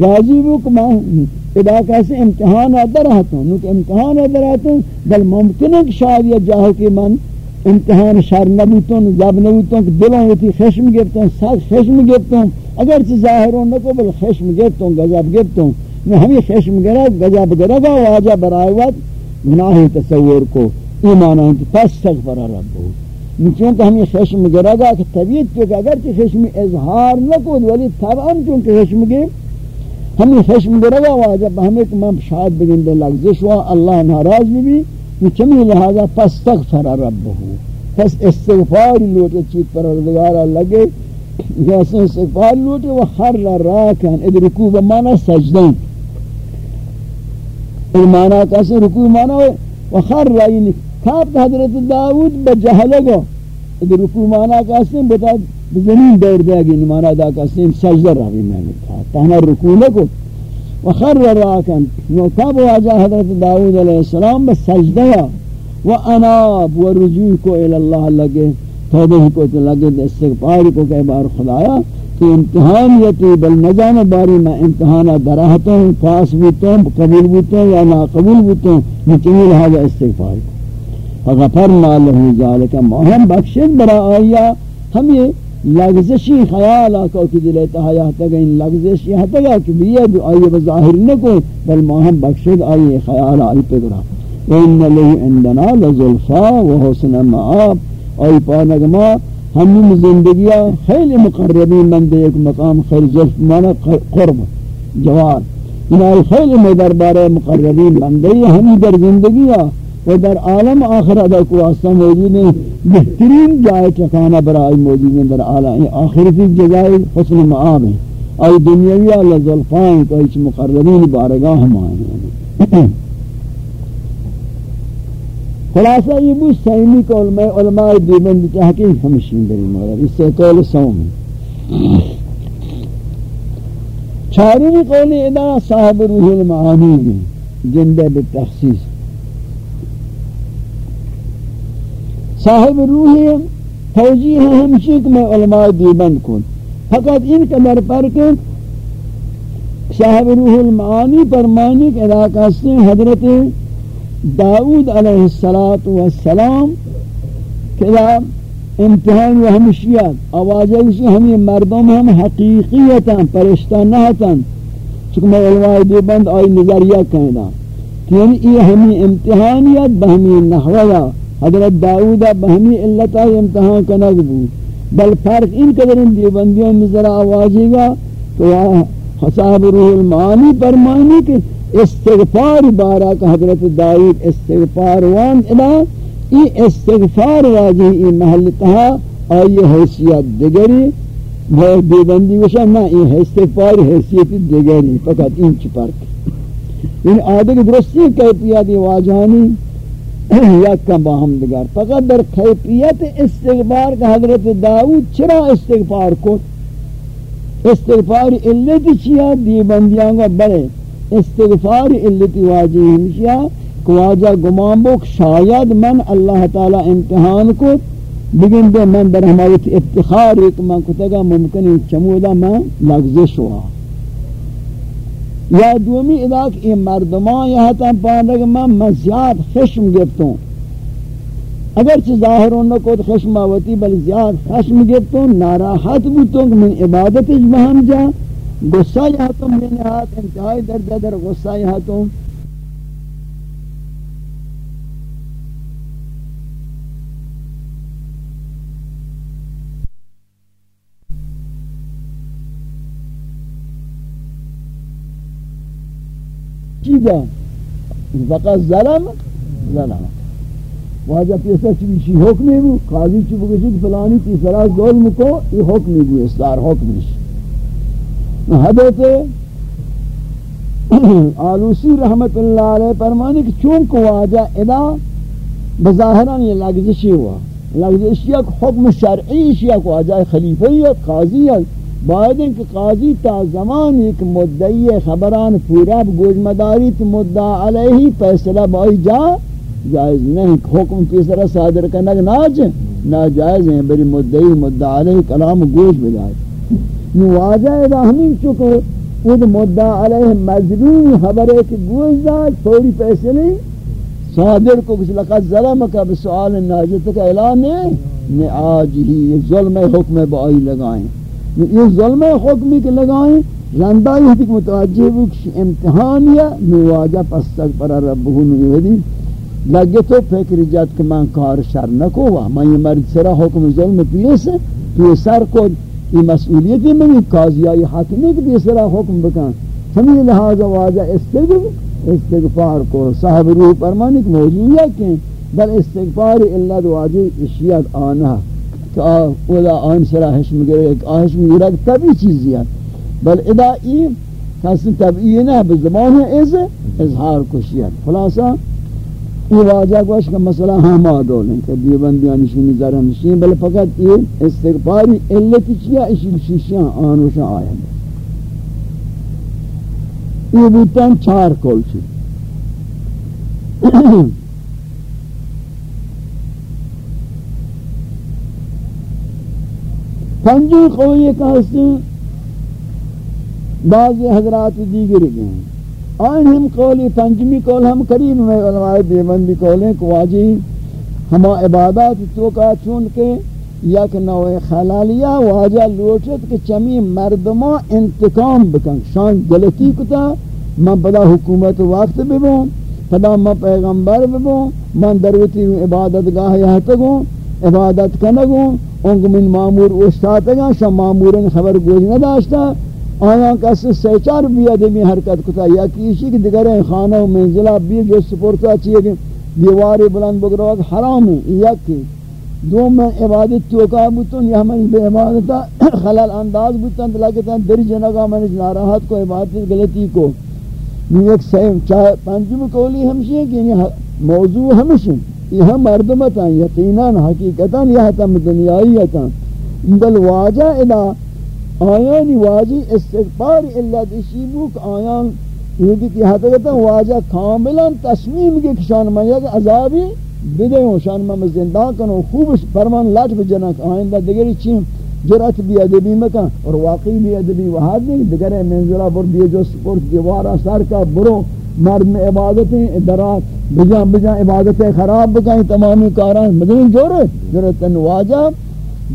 راضی بو کہ میں ادا کیسے امتحان در رہتا ہوں کہ امتحان در رہتا ہوں، بل ممکن ہے کہ شاید یہ جاہو کہ من امتحان شر نبوتوں، جب نبوتوں کہ دلوں ہوتی خشم گرتا ہوں ساتھ خشم گرتا ہوں اگر چی ظاہروں نکو، بل خشم گرتا ہوں گذاب گرتا ہوں میں ہمیں خشم گرا گذاب گرا واجہ برائے وقت گناہ تصور کو، ایمان ہے کہ پس سغفر رب ہو۔ چونکہ ہمیں خشم گرا گا کہ طبیعت تو کہ اگر چی خشم اظہار نکو ولی طبعا چونکہ خشم گرتا ہمیں خشم برگا واجب ہمیں کہ من شاید بگن دے لگزش وا اللہ ناراض بھی بھی یہ چمی لہذا پستغفر ربہو پس استغفار لوٹے چیت پروردگارا لگے۔ جیسے استغفار لوٹے و خر راکن اد رکوع بمانا سجدیں المانا کیسے رکوع مانا و خر رائنی کھاپ حضرت داود بجہلگا اد رکوع مانا کیسے بتا زمین دور دے گی نمانا دا کسیم سجدہ رہی میں نے کہا. تہنا رکوع لکو وخر راکن. نو کب واجہ حضرت داود علیہ السلام بس سجدہ و اناب و رجوع کو الاللہ لگے. توبہ کو لگے استغفار کو کہ بار خدایا کہ امتحان یتی بل نجان باری میں امتحانہ درہتا ہوں، پاس بوتا ہوں قبول بوتا ہوں یا ناقبول بوتا ہوں نتیمی لہذا استغفار کو فغفرنا له ذالک مہم بخشت برا آیا، ہم یہ لغزشی خیال آکا کی دلیتا حیاتا گا ان لغزشی حتا گا کہ بیئے آئیے بظاہر نکو، بل ماہم بخشد آئیے خیال آئی پدرا وَإِنَّ لِهِ عِنْدَنَا لَزُلْفَا وَحُسْنَ مَعَاب۔ آئی پانگما ہمیں زندگیہ خیلی مقربین مندے ایک مقام خیلی زلف مانا قرب جوار انہائی خیلی میں مدربار مقربین مندے ہمیں در زندگیہ و در عالم آخرت کو واسطہ موجود ہیں بہترین جائے ٹھکانہ برائی موجود ہیں، در عالم آخرتی جزائے حسن معاب ہیں آئی دنیاوی اللہ ظلفائیں تو ایچ مقررین بارگاہ ہم آئے ہیں. خلاصہ یہ بود سہیمی کو علماء علماء دیبند تحقیق ہمشین بری مورد اس سے قول سوم ہے۔ چارمی قول ادا صاحب روح المعانی بھی جندہ بالتخصیص صاحب روح توجیہ ہے کہ میں علماء دیبند کن۔ فقط ان قدر پر کہ صاحب روح المعانی فرمانی کہ علاقہ سے حضرت داود علیہ السلام کہ امتحان و ہمشیات آوازہ اسی ہمیں مردم ہم حقیقیتا پرشتہ نہتا چکہ میں علماء دیبند آئی نظریہ کہنا کہ یعنی یہ ہمیں امتحانیت بہمی نحوہ حضرت داؤد بہمی علتا امتحان کنگ بود. بل فرق ان قدر میں ذرا آوازی گا تو حساب روح المعانی فرمانی کہ استغفار بارا کا حضرت داؤد استغفار وان الہ ای استغفار واجہ ای محل تہا، آئی حیثیت دگری بھائی دیبندی وشا نا ای استغفار حیثیت دگری، فقط این چی پرک. یعنی آدھے کی درستی کیفیت واجہانی یک کم باہم دگر. فقط در کیفیت استغفار کا حضرت داود چرا استغفار کو استغفار علتی چیا؟ دیبندیاں کا بڑے استغفار علتی واجہ ہمشیا واجہ گمان بک شاید من اللہ تعالی امتحان کو بگن دے، من در ہماری افتخار ایک من کتگا ممکن چمودا من لغزش ہوا۔ یا دومی ادا کہ یہ مردمان یا حتا پاندگ من من زیاد خشم گفتوں اگرچہ ظاہروں نہ کو خشم آوتی، بل زیاد خشم گفتوں ناراحت بوتوں، کہ من عبادت اجبہم جا۔ غصہ یا حتا من ہاتھ انتہائی در در غصہ یا حتا چی فقط ظلم؟ ظلم۔ واجہ پیسا چی حکمی بو قاضی چی بکشی فلانی تیسرا ظلم کو یہ حکمی بو استار حکمیش حضرت آلوسی رحمت اللہ علیہ فرمانے کہ چونکہ واجہ ادا بظاہران یہ لگزشی ہوا۔ لگزشی ایک حکم شرعی شیعہ کو واجہ خلیفیت قاضیت باید کہ قاضی تا زمان ایک مدعی خبران پورا گوج مداری مدعا علیہ فیصلہ بائی جا جائز نہیں۔ حکم تیسرا صادر کرنا ناج ناجائز ہیں۔ بری مدعی مدعا علیہ کلام گوش بجائے۔ نو واجہ ادا ہمیں چکو خود مدعا علیہ مظلوم خبر ہے کہ گوش دا فوری فیصلے صادر کو کچھ لقد ظلمکا بسؤال ناجت کا اعلان ہے۔ نعاج ہی ظلم حکم بائی لگائیں۔ یہ ظلم حکمی کے لگائیں۔ زندہ یہ متوجہ ہو کہ امتحان یا نواجہ پس تک پر ربہو نویدی لگے تو فکر جات کہ من کار شر نکو وا من یہ مرد سرا حکم ظلم پیس پیسر کو یہ مسئولیت میں بھی قاضیائی حاکمی کہ پیسرا حکم بکن۔ سمی لہذا واجہ استغفار استغفار کو صاحب روح پرمانی کہ موجود ہے کہ بل استغفار اللہ واجہ اشیاد آنا کہ اولا آن سرا حشم گرے، ایک آحشم گرے طبی چیزی ہے۔ بل ادا ای کسی طبعی نہ بزبان ہے از اظہار کشیت۔ خلاصا یہ واجہ گوش کا مسئلہ ہم آدولیں کہ ہاں دیوبندیاں نشونی ذرہ مشین بل فقط یہ استغفاری علتی چیا اسی شیشیاں آنوشاں آیا ہے یہ بوتاں چار کول چی۔ پنجی قوی کا حسن بعض حضرات دیگر گئے ہیں۔ آئین ہم قولی پنجمی قول ہم قریب میں علماء دیوندی قولیں کہ واجی ہما عبادات تو کا چون کے یک نوع خلالیہ واجہ لوٹت کہ چمی مردمہ انتقام بکن۔ شان گلتی کتا، من پدا حکومت وقت ببون، پدا من پیغمبر ببون، من دروتی عبادت گاہ یہتگوں عبادت کنگوں اونگ من مامور استاتگا شا مامورن خبر گوش نداشتا آیا کس سیچار بیاد میں حرکت کتا، یا کیشی کہ دیگر خانہ و منزلہ بی جو سپورتا چیئے کہ دیواری بلند بگروک حرام ہے یک دو میں عبادت توکا بوتن یا ہمیں بے عبادتا، خلال انداز بوتن دلاکتا در جنگا میں ناراحت کو، عبادت غلطی کو۔ یہ ایک سیم چاہے پنجم کولی ہمشی ہے کہ موضوع ہمشی یہ مردمتا یقیناً، حقیقتاً یہ تم دنیایتا بل واجہ ادا آیانی واجی استغفار اللہ دشیبوک آیان یہ کہ حقیقتا واجہ کاملا تصمیم کے کشان میں یک عذابی بدے ہوں، شان میں زندہ کنو خوب فرمان لاٹ بجنک آئندہ دگری چیم جرات بھی ادبی مکان اور واقعی بھی ادبی وحاد نہیں، دگرے منزلہ بر دیے جو سپورٹ دیوارا سار کا برو مرد میں عبادتیں درات بجا بجا عبادتیں خراب بکائیں تمامی کاران مدین جور جرت واجہ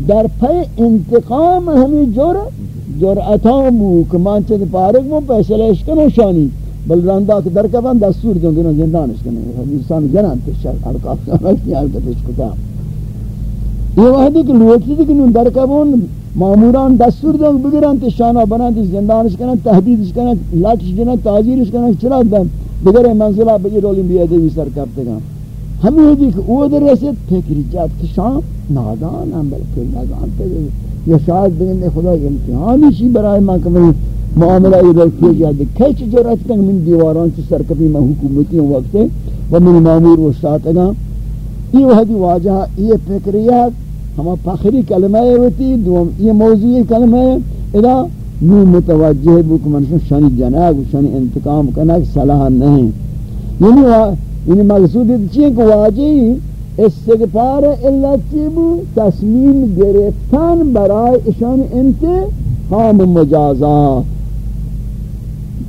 در پای انتقام ہمیں جرع جرعتاں که من چند پارگ مو پیسلہ اشکنو شانی. بل رندا که در کبن دستور دون دینا زندانش کنه حدیثان جنان تشار حرکات کنه حرکتش کتا یه وحدی که لوکی دی کنون در کبن ماموران دستور دون بگیرن تشانا بنان تش زندانش کنن تحدیدش کنن لاتش دینن تازیرش کنن چرا دن؟ بگره منزلہ بگیر بیاده بی سر کب ہمیں دیکھ او در رسید فکری جات کشان نادان، ہم بلکہ نادان تے یا شاید بگن خدا امتحانی چی برای ما کمی معاملہ یہ بلکہ جاد کچ جرات کنگ من دیواران چی سرکبی میں حکومتی ہوں وقت و من معمور و ساتگا یہ وحدی واجہ، یہ فکریات ہما فخری کلمہ ہوتی دوم یہ موضوعی کلمہ ہے ادا۔ نو متوجہ بک منشن شانی جناگ شانی انتقام کنک صلاح نہیں۔ یعنی یعنی مقصود چیئے کہ واجہی استغفار علت چیبو تصمیم گرفتن برای اشان انتقام مجازات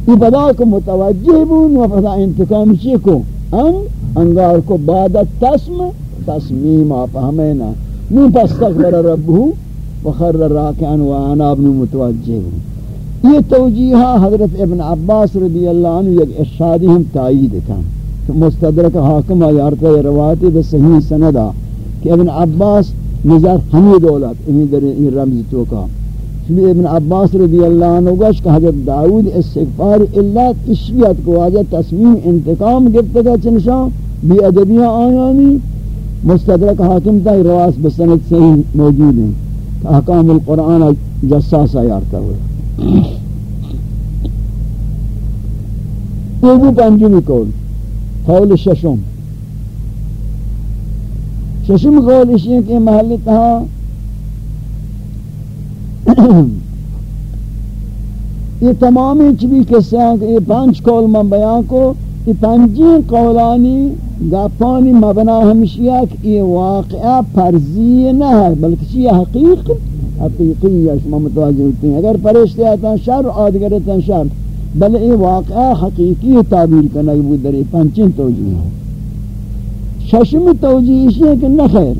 یہ پدا کو متوجہ بون و پدا انتقام چی کو ان انگار کو بعد تسم تصمیم آپ ہمینا نو پستغفر ربہو وخر راکعن و عناب نو متوجہ بون یہ توجیہہ حضرت ابن عباس رضی اللہ عنہ یک ارشادی ہم تائید کن مستدرک حاکم آیارتا ہے روایتی دا صحیح سندہ کہ ابن عباس نظر ہمی دولت امی در این رمز تو کا۔ چلی ابن عباس رضی اللہ عنہ گوش کہ حضرت داود استغفار اللہ تشبیت کو آجا تصمیم انتقام گفتگا چنشان بی ادبیہ آیانی۔ مستدرک حاکم تا رواس بسند صحیح موجود ہیں۔ کہ احکام القرآن جساس آیارتا ہوئے۔ یہ بھی پنجمی کول قول ششم. ششم قول اشیاء کے محلی تہا یہ تمامی چبی قصے ہیں کہ یہ پانچ قول من بیان کو، یہ پنجی قولانی گاپانی مبنا ہمشیہ کہ یہ واقعہ فرضی نہ ہے، بلکہ یہ حقیق، حقیقی ہے شما متوجہ ہوتے ہیں۔ اگر پرشتے آتا شر آدگر آتا شر بل یہ واقعہ حقیقی تعبیر کرنا یہ بود در یہ پنچین توجیہ ہے۔ ششم توجیہ اسی ہے کہ نخیر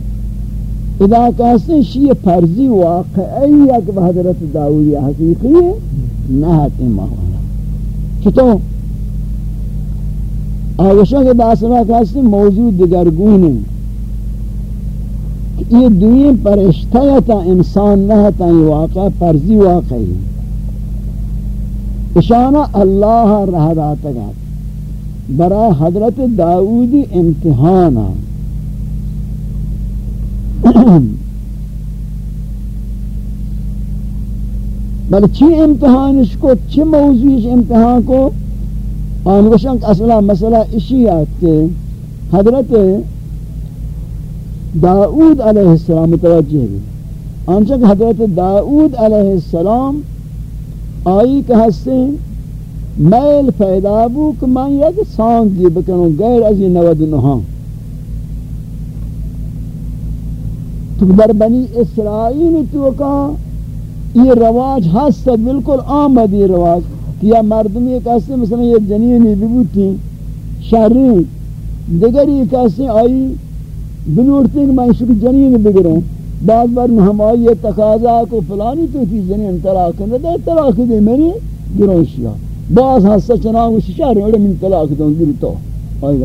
اذا کہتے ہیں شیئے فرضی واقعی یک بحضرت داوری حقیقی ہے نہت امام چھتو آگوشہ کے باسمہ کہتے ہیں موجود دگرگون ہیں یہ دوئیں پرشتہ تا انسان نہتا یہ واقع فرضی واقعی ہے۔ اشانہ اللہ رہ داتا گا برا حضرت داودی امتحانا بل چی امتحانش کو چی موضوعش امتحان کو۔ آنگوشن کہ اصلا مسئلہ اسی ہے کہ حضرت داود علیہ السلام متوجہ بھی آنچہ کہ حضرت داود علیہ السلام آئی کہ ہستے میل پیدا بو کہ میں یک سانگی بکنوں غیر از یہ نود نہاں۔ تو در بنی اسرائیل تو کا یہ رواج ہست بالکل آمدی رواج کہ یا مردمی ایک ایسے مثلا یہ جنینی ببوتی شہری دیگر ایک ایسے آئی بنورتی کہ میں شکر جنین بگروں۔ بعد بار ہم تقاضا کو فلانی تو تھی جنین طلاق نہ دے طلاق دے میری گروں شیا۔ بعض ہاں حصہ چناو شہر میں من طلاق دوں گری تو۔ آئے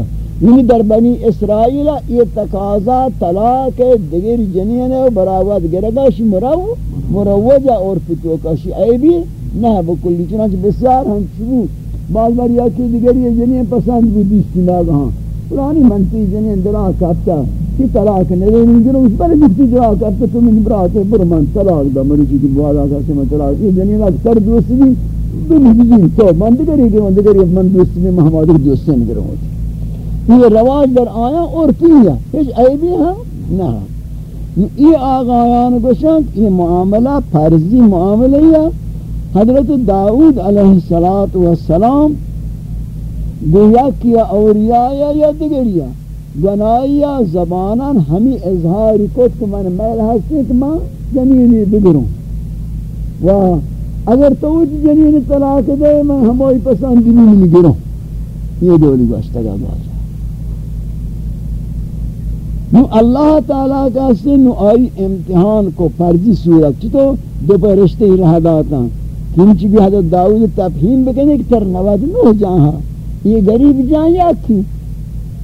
یعنی در بنی اسرائیل یہ تقاضا طلاق دیگر جنین ہے براوت گرگاش مرو، مروجہ اور فتو کاشی۔ عیبی نہ بکلی، چنانچہ بسیار ہم شروع۔ بعض بار یا کہ دیگر یہ جنین پسند بھی دیستی ناگہاں پرانی منتی یعنی جنین دلا کافتا کی طلاق نہ دے گرو اس پر جتی جا کر تو من برات پر من طلاق دا مری کی بوالا کا سے من طلاق. یہ جنین اکثر دوست بھی بنی تو من دیگر یہ من دیگر من دوست میں محمد دوست سے گرو یہ رواج در آیا اور کیا ہیچ عیبی ہے نہ یہ آغایان گوشند یہ معاملہ فرضی معاملہ ہے حضرت داود علیہ السلام گویا کیا اوریاء یا دیگریا گنایا زبانان ہمی اظہار کت کہ من میل ہستی کہ من جنینی بگروں. و اگر تو جنین طلاق دے من ہمائی پسند جنینی گروں یہ دولی گوشتا گا باجا نو اللہ تعالیٰ کا سے نو آئی امتحان کو فرضی صورت چطو دو پر رشتے ہی رہ داتا. کنچی بھی حضرت داود تفہیم بکنے کہ تر نواد نو جہاں یہ غریب جہاں یا کی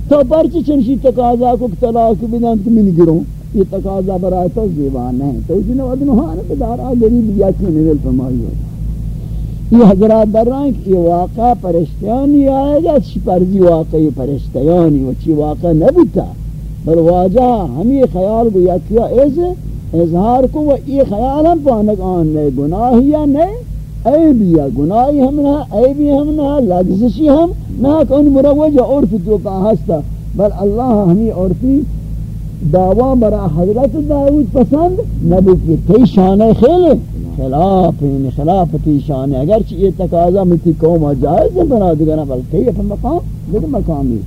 تو پرچی چنشی تقاضا کو طلاق بدن کہ من گروں۔ یہ تقاضا برای تو زیبان ہاں ہے تو اسی نے نواد نوحان بدارا غریب یا کی نویل فرمائی ہوتا یہ حضرات در رہا ہیں کہ یہ واقع پرشتیانی آئے گا، چی پرزی واقعی پرشتیانی و چی واقع نبیتا بل واجہ ہم یہ خیال کو یا کیا، ایسے اظہار کو وہ یہ خیال ہم پانک آن نئے گناہی یا نئے عیبی یا گناہی ہم نہ، عیبی ہم نہ لگزشی ہم نہ کون مروجہ عرف تو کا ہستا۔ بل اللہ ہمیں عرفی دعویٰ برا حضرت داود پسند نبی کی تی شان خیل، خلاف این خلاف تی شان اگرچہ یہ تقاضا متی قوم جائز ہے بنا دیگرہ بلکہ یہ مقام دیکھ مقامی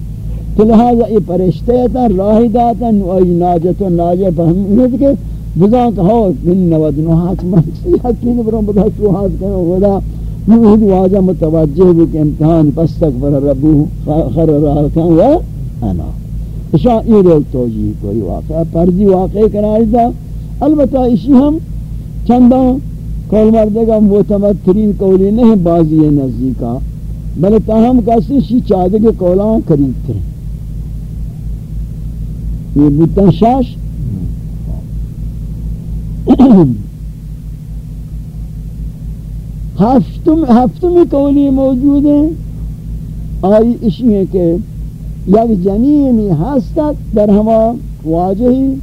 تو لہذا یہ پرشتے تا راہی داتا نوائی ناجت و ناجت فہمیت کے بزان کہو من نود نوحات مرسی حقین برون بدا شوحات کہو ودا نوحید واجہ متوجہ بھی کہ امتحان پس تک پر ربو خر راکان و انا۔ اشان یہ رو توجیہ کوئی واقعہ، پرجی واقعی قرار دا۔ البتہ اسی ہم چندہ کول مردگا معتمد ترین قولی نہیں، بازی نزدیکا بلے تاہم کسی شی چادے کے قولان قریب تھے۔ یہ بودتاں شاش ہفتم ہفتمی قولی موجود ہیں. آئی اسی ہے کہ یک جنینی ہستت در ہما واجہی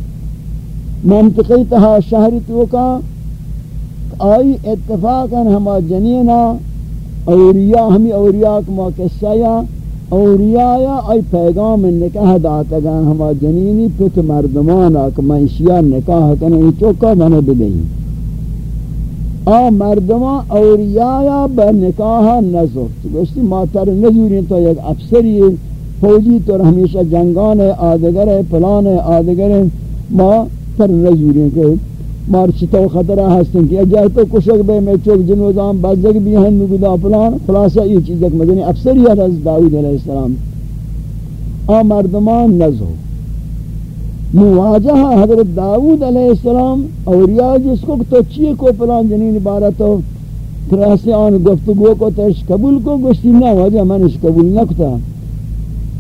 منطقی تہا شہری توکا. آئی اتفاقا ہما جنینا، اوریاء ہمی اوریاء کما قصہ یا اوریاء یا آئی پیغام نکاح داتا گا، ہما جنینی پت مردمانا کما اشیاء نکاح کنے چوکا بنا بدئی؟ آ مردمان اوریاء یا بر نکاح نظر گوشتی ما تر نظورین تو یک افسری فوجی تو ہمیشہ جنگان آدگر ہے پلان آدگر ہے ما تر نظورین کہ مارچ تو خطرہ ہستن کہ جائے تو کشک بے میں چوک جنوزام بازک بھی ہیں نگدا پلان، خلاصہ یہ چیز ایک مدنی افسر یا رض داود علیہ السلام۔ آ مردمان نزو۔ مواجہ حضرت داود علیہ السلام اولیاء جس کو تو چیئے کو پلان جنین عبارتو تراسی آن گفتگو کو ترش قبول کو گوشتی نہ واجہ من اس قبول نکتا۔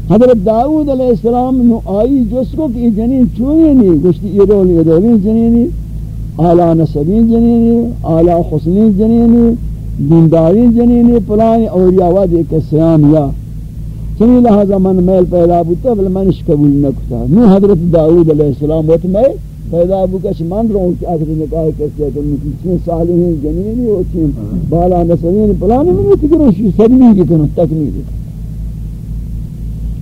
حضرت داود علیہ السلام نو آئی جس کو کہ جنین چوئے نہیں گوشتی یہ رول یہ رولین جنینی۔ اعلی نسبین جنینی اعلی حسنین جنینی، دیندارین جنینی، پلانی اولیاء واد ایک سیان یا. چنی لہذا من میل پیدا بودتا بل من اس قبول نکتا نو حضرت داود علیہ السلام وقت میں پیدا بودتا من رہوں کہ اگر نکاہ کرتے تو چین صالحین جنینی و چین بالا نسبین پلانی من تکروں سبنی کی کنو تکنی کی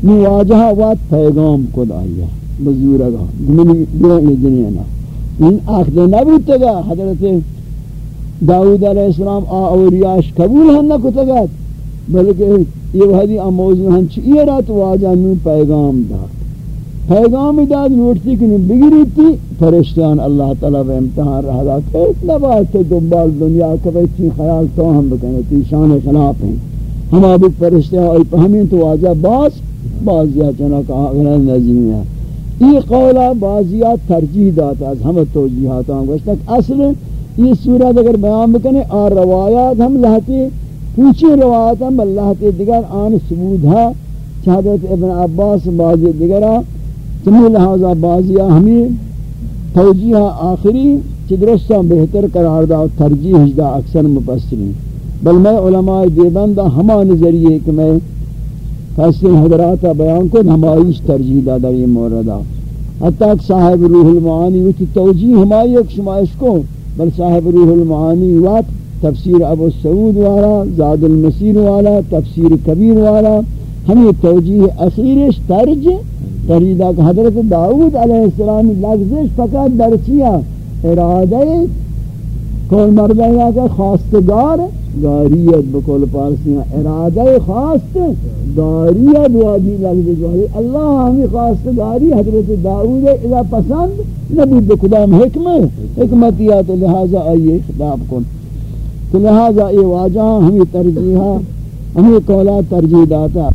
نو واجہا واد پیغام کد آیا. بزورگا منی دون جنینا این عقد نبود تگا حضرت داود علیہ السلام آ اولیاش قبول ہن نکو تگا بلکہ یہ وحدی آموزن ہن چیئے رات واجہ نو پیغام دا پیغام داد نوٹتی کنی بگری تی فرشتیان اللہ تعالیٰ و امتحان رہا دا کہ اتنا بات تو دنبال دنیا کبھی چی خیال تو ہم بکنے تی شان خلاف ہیں ہم ابو فرشتیان آئی پہمین تو واجہ باز باز یا چنا کہا غیر نظیم ہے یہ قولہ بعضیات ترجیح داتا از ہم توجیحات ہوں گوشتا کہ اصل یہ صورت اگر بیان بکنے، آن روایات ہم لہتے پوچھی روایات ہم لہتے دیگر آن ثبوت ہاں۔ ہے حضرت ابن عباس بعضی دیگرہ چمی لہذا بعضیہ ہمیں توجیح آخری چی درستہ بہتر قرار دا ترجیح دا اکثر مپسرین بل میں علماء دیبندہ ہما نظریے کہ میں فیصل حضرات بیان کو ہمائیش ترجیح دادا یہ موردہ حتیٰ کہ صاحب روح المعانی وچ توجیح ہمائی ایک شمائش کو. بل صاحب روح المعانی وات تفسیر ابو سعود والا، زاد المسیر والا، تفسیر کبیر والا. ہمیں توجیح اخیرش ترج تریدہ کہ حضرت داود علیہ السلام لفظش فقط درچیا ارادہ کول مردہ یا کہ خواستگار، گاریت بکل پارسیاں. ارادہ خواست گاریت وادی لگے جوہی اللہ ہمیں خواست گاری حضرت داود اذا پسند نبی بکدام حکمت؟ حکمتیات لہذا آئیے خطاب کن. تو لہذا یہ واجہ ہمیں ترجیحہ ہمیں قولا ترجیح داتا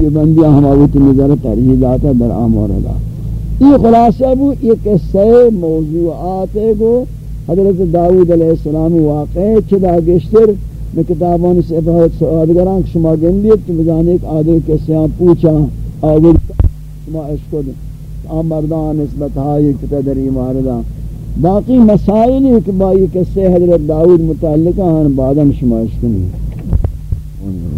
یہ بندیاں ہماوت نظر ترجیح داتا در آمور اللہ یہ خلاصہ بھی یہ قصہ موضوعات کو حضرت داود علیہ السلام واقع چدا گشتر میں کتابوں سے بہت سوادگران شما گندیت تو بجانے ایک آدھے کے سیاں پوچھا آدھے شما عشق دیں آم مردان نسبت ہائی کتا در ایماردان باقی مسائل ایک بائی قصے حضرت داود متعلقہ ہیں بعدم شما عشق يا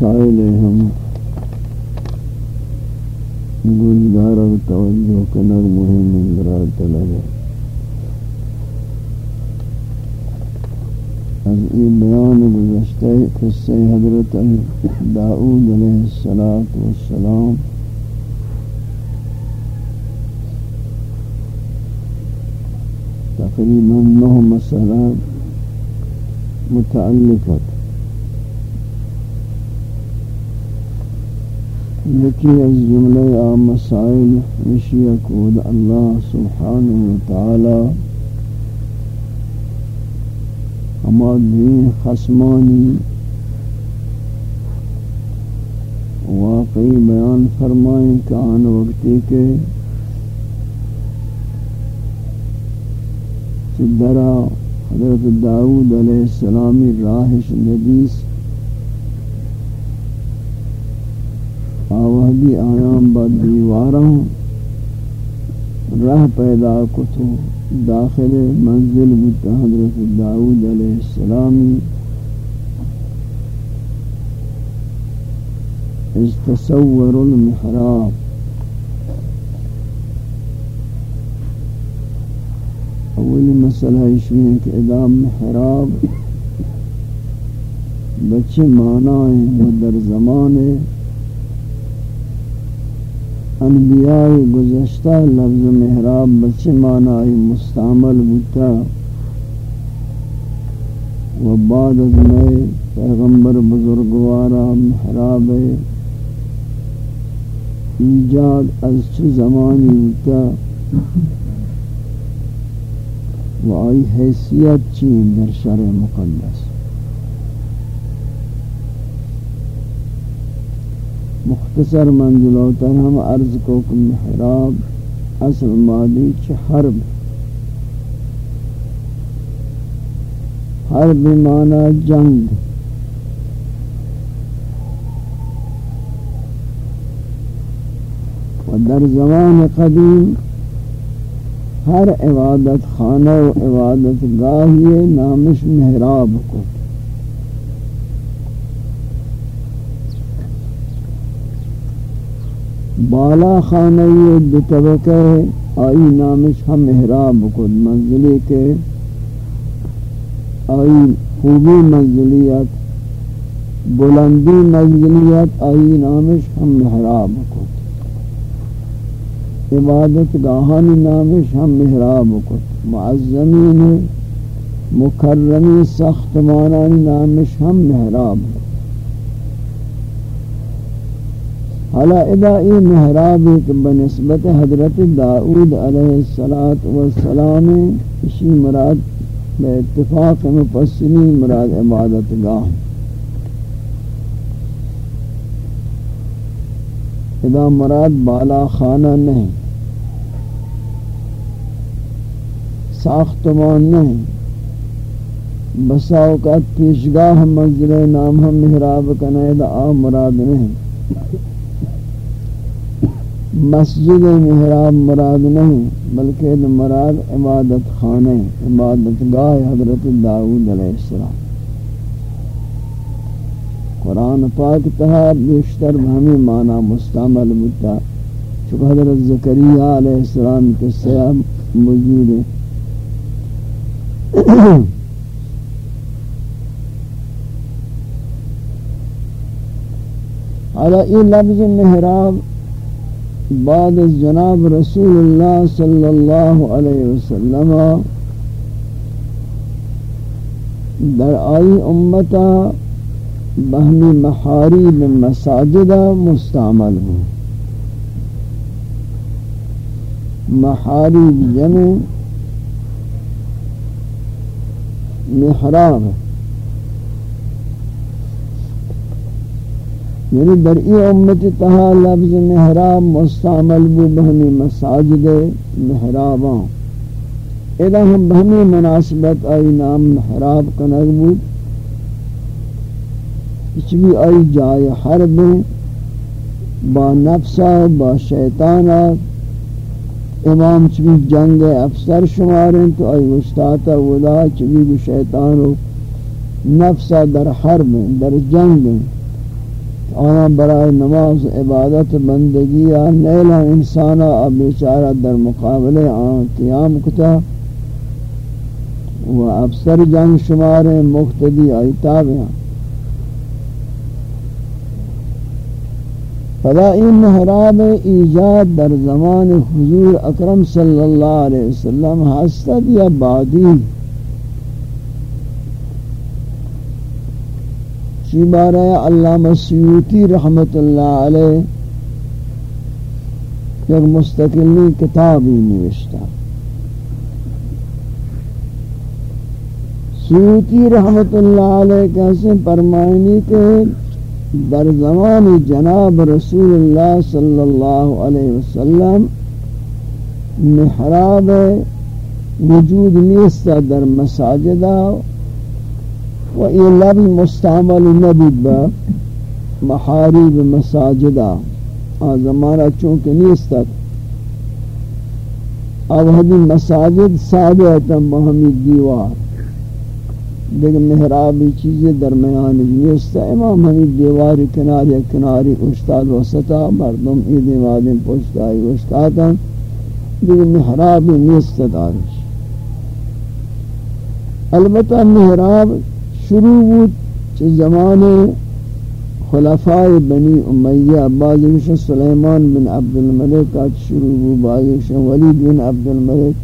مسائل ہم گلدار و توجہ کنر مهم اندرار طلب از این بیان گزشته قصه حضرت داود علیه السلام تقریباً نه مسئله متعلقت. یکی از جملے آ مسائل مشیہ کود اللہ سبحانہ وتعالی ہما دین خسمانی واقعی بیان فرمائیں کہ آن وقتی کے درہ حضرت داود علیہ السلامی راہش ندیس آوہدی آیام با دیواراں رہ پیدا کتو داخل منزل بتا حضرت داود علیہ السلامی از تصور المحراب۔ اولی مسئلہ اشوی ہے کہ ادام محراب، بچے معنی و در زمانے انبیاء گزشتہ لفظ محراب بچے معنی مستعمل بتا و بعد از میں پیغمبر بزرگوارا محراب ایجاد از چھ زمانی بتا و آئی حیثیت چین در شرع مقدس۔ مختصر منزلوتر ہم عرض کو کہ محراب اصل مالی چھ حرب حرب مانا جنگ و در زمان قدیم ہر عبادت خانہ و عبادت گاہی نامش محراب کو۔ بالا خانہ دو طبقہ آئی نامش ہم محراب کد منزلی کے۔ آئی خوبی منزلیت، بلندی منزلیت، آئی نامش ہم محراب کد عبادت گاہانی نامش ہم محراب کد معظمین، مکرمی سختمانانی نامش ہم محراب کد حالا ادا ای محراب ایک بنسبت حضرت داود علیہ السلام اسی مراد بے اتفاق مپسنی مراد عبادت گاہ ادا مراد بالا خانہ نہیں ساختمان نہیں، بسا اوقات پیشگاہ منزل نام ہم محراب کنے آ مراد نہیں۔ مسجد محراب مراد نہیں، بلکہ مراد عبادت خانے، عبادت گاہ حضرت داؤد علیہ السلام۔ قرآن پاک تہا بیشتر ہمیں معنی مستعمل بتا چکہ حضرت زکریہ علیہ السلام کے سیاب موجود ہے حالا یہ لفظ محراب بعد جناب رسول اللہ صلی اللہ علیہ وسلم در آئی امتا بہمی محاریب مساجدہ مستعمل ہوں محاریب جمع یعنی محراب۔ یعنی در ای امت تہا لفظ محراب مستعمل بو بہمی مساجد محراباں۔ اذا ہم بہمی مناسبت آئی نام محراب کنگ بود کچھ بھی آئی جائے حرب با نفسا با شیطانات امام چوی جنگ افسر شماریں تو ای استاتا ودا چوی شیطان و نفسا در حرب، در جنگ۔ آنا برای نماز عبادت بندگی یا نیلا انسانا اب بیچارہ در مقابلے آن قیام کتا و افسر جنگ شماریں مقتدی آئی تابعاں فلا این محراب ایجاد در زمان حضور اکرم صلی اللہ علیہ وسلم حسد یا بعدی چی بارہ علامہ سیوتی رحمت اللہ علیہ ایک مستقلی کتابی نوشتا سیوتی رحمت اللہ علیہ کیسے فرمائنی کہ در زمان جناب رسول اللہ صلی اللہ علیہ وسلم محراب وجود نیست در مساجدہ و یہ لفظ مستعمل نبی با محارب مساجدہ زمانہ چونکہ نیست اب ہمیں مساجد سادہ تم بہمی دیوار. دیکھ محرابی چیزیں درمیان نیست امام ہمیں دیواری کناری کناری اشتاد وسطا مردم عید وادن پشتائی اشتادا دیکھ محرابی نیست دارش. البتہ محراب شروع بود چه زمان خلفاء بنی امیہ بعضیشن سلیمان بن عبد الملک آج شروع بود بعضیشن ولید بن عبد الملک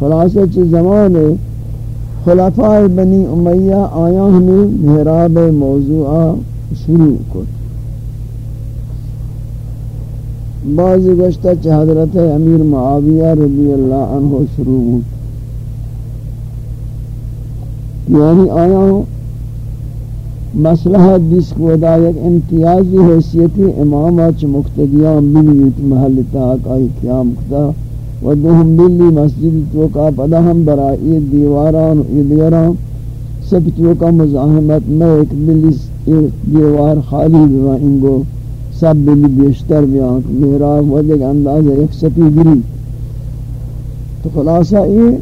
خلاصہ چه زمان خلفاء بنی امیہ آیا ہمیں محراب موضوع شروع کو بعض گشتہ چہ حضرت امیر معاویہ رضی اللہ عنہ شروع ہو یعنی آیا مسئلہ جس کو ہدایت امتیازی حیثیتی امامات مقتدیان بلیت محل تاک آئی قیام کتا و دوہم بلی مسجد تو کا پدا ہم برائی دیواران و دیواران سب تو کا مزاحمت میں ایک بلی دیوار خالی بما انگو سب بلی بیشتر بیان میرا و دیکھ انداز ایک سپی گری. تو خلاصہ یہ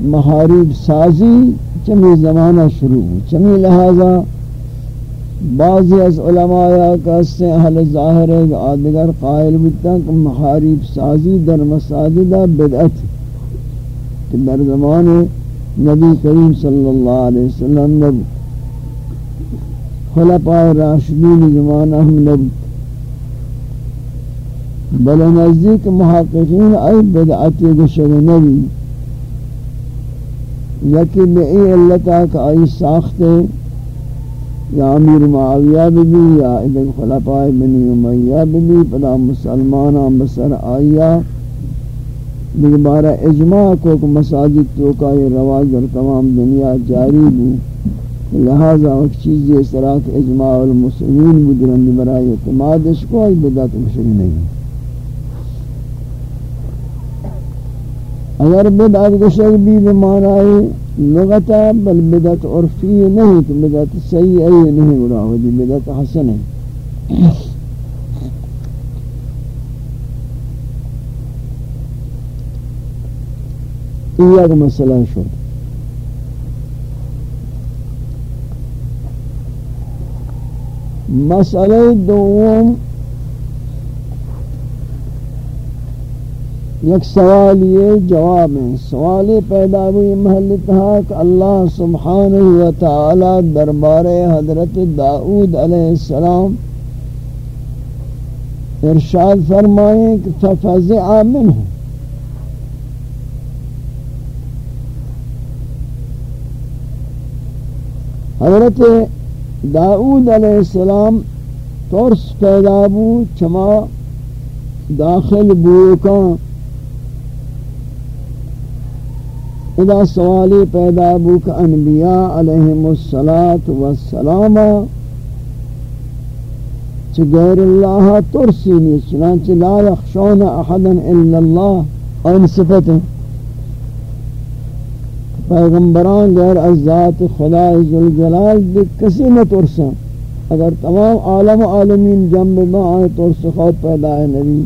محارب سازی چمی زمانہ شروع چمی لہذا بعضی از علماء کا سے اہل ظاہر ہے کہ آدگر قائل بتا کہ محاریب سازی در مساجد بدعت کہ در زمان نبی کریم صلی اللہ علیہ وسلم نبی۔ خلفاء راشدین زمانہ ہم نبی۔ بل نزدیک محققین ای بدعت گشگ نبی۔ یکی بئی علتا کہ ای ساختے یا امیر معاویہ بھی یا ادھر خلفاء بنی امیہ بھی پدا مسلمان بسر آیا دیکھ اجماع کو کہ مساجد تو کا یہ رواج در تمام دنیا جاری بھی لہذا ایک چیز اس طرح کہ اجماع المسلمین بدرن برای اعتماد اس کو ایک بدعت مشری نہیں۔ اگر بدعت شک بھی بمعنی لغتا بل بدت عرفی نہیں تو بدت سیئی نہیں مراودی بدت حسن ہے۔ یہ مسئلہ شد مسئلہ دوم یک سوال یہ جواب ہے۔ سوال پیدا ہوئی محل کہ اللہ سبحانہ و تعالی دربار حضرت داؤد علیہ السلام۔ ارشاد فرمائیں کہ ففزع منہ حضرت داؤد علیہ السلام ترس پیدا بو چما داخل بوکاں۔ ادا سوالی پیدا بک انبیاء علیہم والسلام. چھ غیر اللہ ترسینی چنانچہ لا یخشون احدا الا اللہ. این صفت پیغمبران غیر از ذات خدا ذوالجلال دیکھ کسی نہ ترسا اگر تمام عالم عالمین جنب میں آئے ترس خوف پیدا ہے نبی.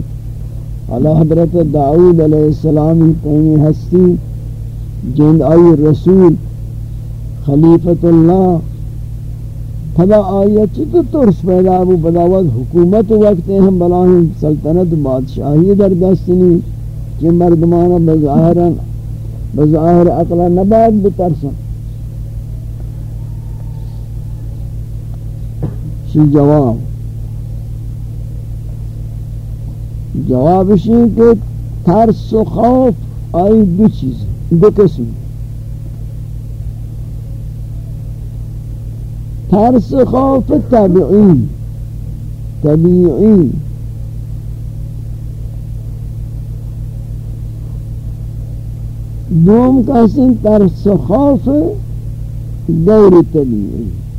اللہ حضرت دعوید علیہ السلامی پہنی ہستی جند آئی رسول خلیفت اللہ پدا آئی چیتا ترس پیدا ابو بداوت حکومت وقت ہم بلاہیں سلطنت بادشاہی در دستنی کہ مردمانہ بظاہران بظاہر اقلا نباد بترسن۔ شی جواب؟ جواب شی کہ ترس و خوف آئی دو چیز دو قسم ترس خوف طبعی طبیعی. دوم قسم ترس خوف غیر طبیعی.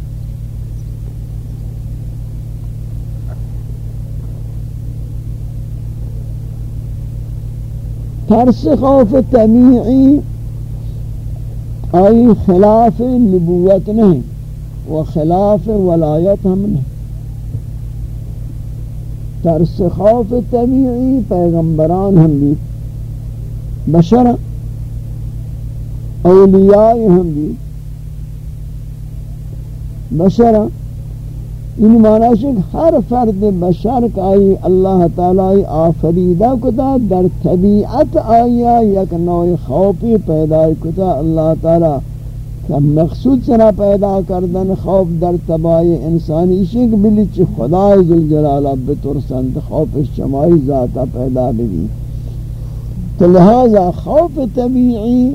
ترس خوف طبیعی آئی خلاف نبوت نہیں، و خلاف ولایت ہم نہیں۔ ترس خوف طبیعی پیغمبران ہم بھی، بشر، اولیاء ہم بھی۔ بشر ان معنی ہے کہ ہر فرد بشر کا آئی اللہ تعالی آفریدہ کتا، در طبیعت آیا یک نوع خوفی پیدا کتا، اللہ تعالی کہ مقصود سنا پیدا کردن خوف در تباہی انسانی شک بلی چی خدا ذوالجلالہ بترسند خوف شمائی ذاتا پیدا بھی تو لہذا خوف طبیعی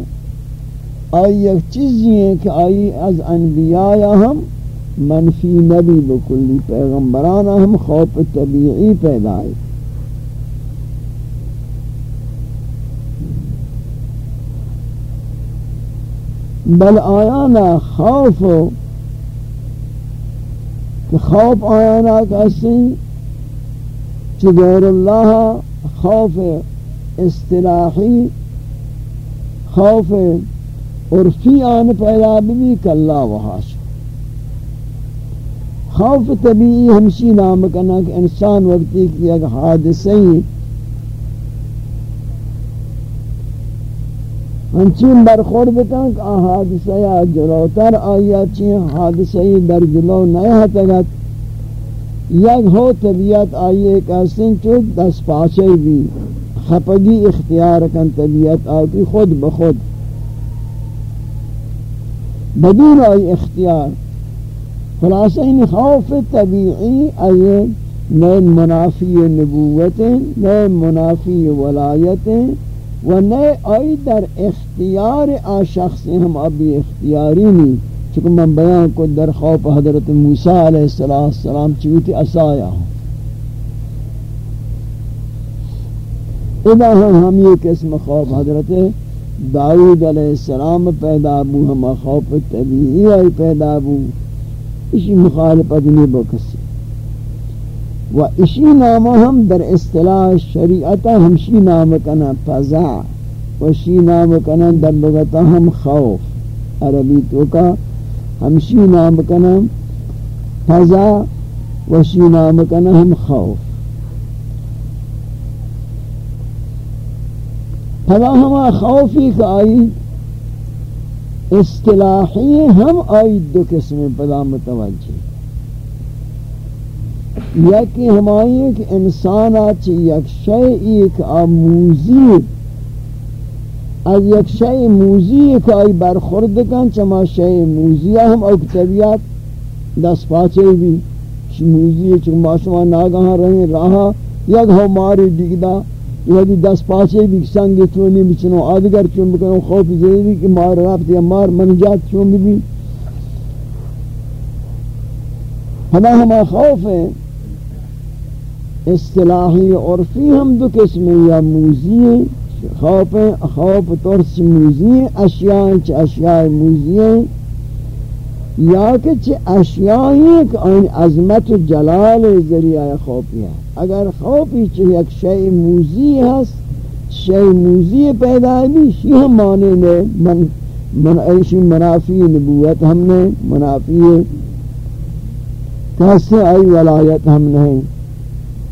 آئی یک چیزی ہے کہ آئی از انبیاء ہم منفی نبی بکلی پیغمبران ہم خوف طبیعی پیدا ہے۔ بل آیانا خوف کہ خوف آیانا کسی چی غیر اللہ خوف اصطلاحی خوف عرفی آن پیدا بھی کہ اللہ وحاش خوف طبیعی ہمشی نام کنا کہ انسان وقتی کی ایک حادثی ہنچین برخور بکن کہ آن حادثی جلوتر آیا چین حادثی در جلو نئے ہتگت یک ہو طبیعت آئیے ایک ایسن چود دس پاچے بھی خپگی اختیار کن طبیعت آتی خود بخود بدون آئی اختیار خلاصہ ان خوف طبیعی آئے نئے منافی نبوت، نئے منافی ولایت و نئے آئی در اختیار آ شخص ہم ابھی اختیاری نہیں چکہ من بیان کو در خوف حضرت موسیٰ علیہ السلام چوتی اسایا ہوں۔ ادا ہم ہم یہ قسم خوف حضرت داود علیہ السلام پیدا بو، ہم خوف طبیعی پیدا بو۔ اسی مخالفت نہیں بکسی و اسی نام ہم در اصطلاح شریعت ہمشی نام کنا فضا، و اسی نام کنا در لغتا ہم خوف۔ عربی تو کا ہمشی نام کنم فضا وشی نام کنم خوف۔ فضا ہما خوفی کا آئی۔ اصطلاحی ہم آئی دو قسم پدا متوجہ۔ یکی ہمائی ایک انسان آچی یک شئی ایک آموزی از یک شئی موزی ایک آئی برخورد کن، چما شئی موزی ہم اوک طبیعت دس پاچے بھی۔ موزی چکہ ما شما ناگاہ رہے راہا یک ہو ماری ڈگدہ یہ دس پاچے بھی سنگ چونی بچنو آدگر چون بکنو خوف زیدی کہ مار رفت یا مار منجات چون بھی ہما ہما خوف ہے اصطلاحی عرفی ہم دو قسم یا موزی خوف خوف ترس موزی، اشیاء چ اشیاء موزی. یا کہ چ اشیاء کہ ان عظمت و جلال ذریعہ خوفی ہے اگر خوفی چ یک شیء موزی ہے شیء موزی پیدا شی ہم مانے نے من من ایشی منافی نبوت ہم نے منافی کیسے آئی ولایت ہم نہیں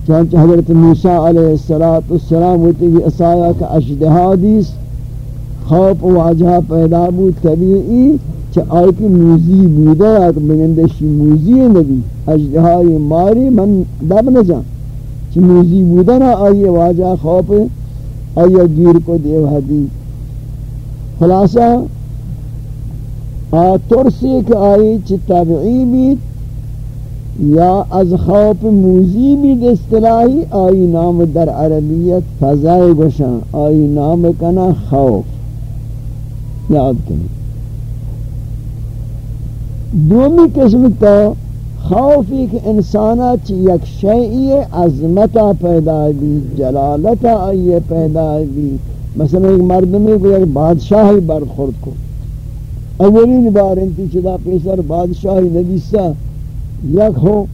چانچہ حضرت موسیٰ علیہ السلام ہوتی کہ اسایا کا اشدہادیس خوف و واجہ پیدا بود طبیعی چا آئی موزی بودا ہے کہ بگندشی موزی نبی اجدہائی ماری من دب نجا چا موزی بودا نا آئی واجہ خوف آئی گیر کو دیو حدی. خلاصہ آترسی کہ آئی چا طبعی بیت یا از خوف موزی بھی اصطلاحی آئی نام در عربیت فضائے گوشان آئی نام کنا خوف یاد کنی دومی قسم تو خوفی کہ انسانا چی یک شیئی عظمتا پیدا بھی جلالتا آئیے پیدا بھی مثلا ایک مردمی کو یک بادشاہی برخورد کو اولین بار انتی چدا پیسر بادشاہی نبیسا یک ہو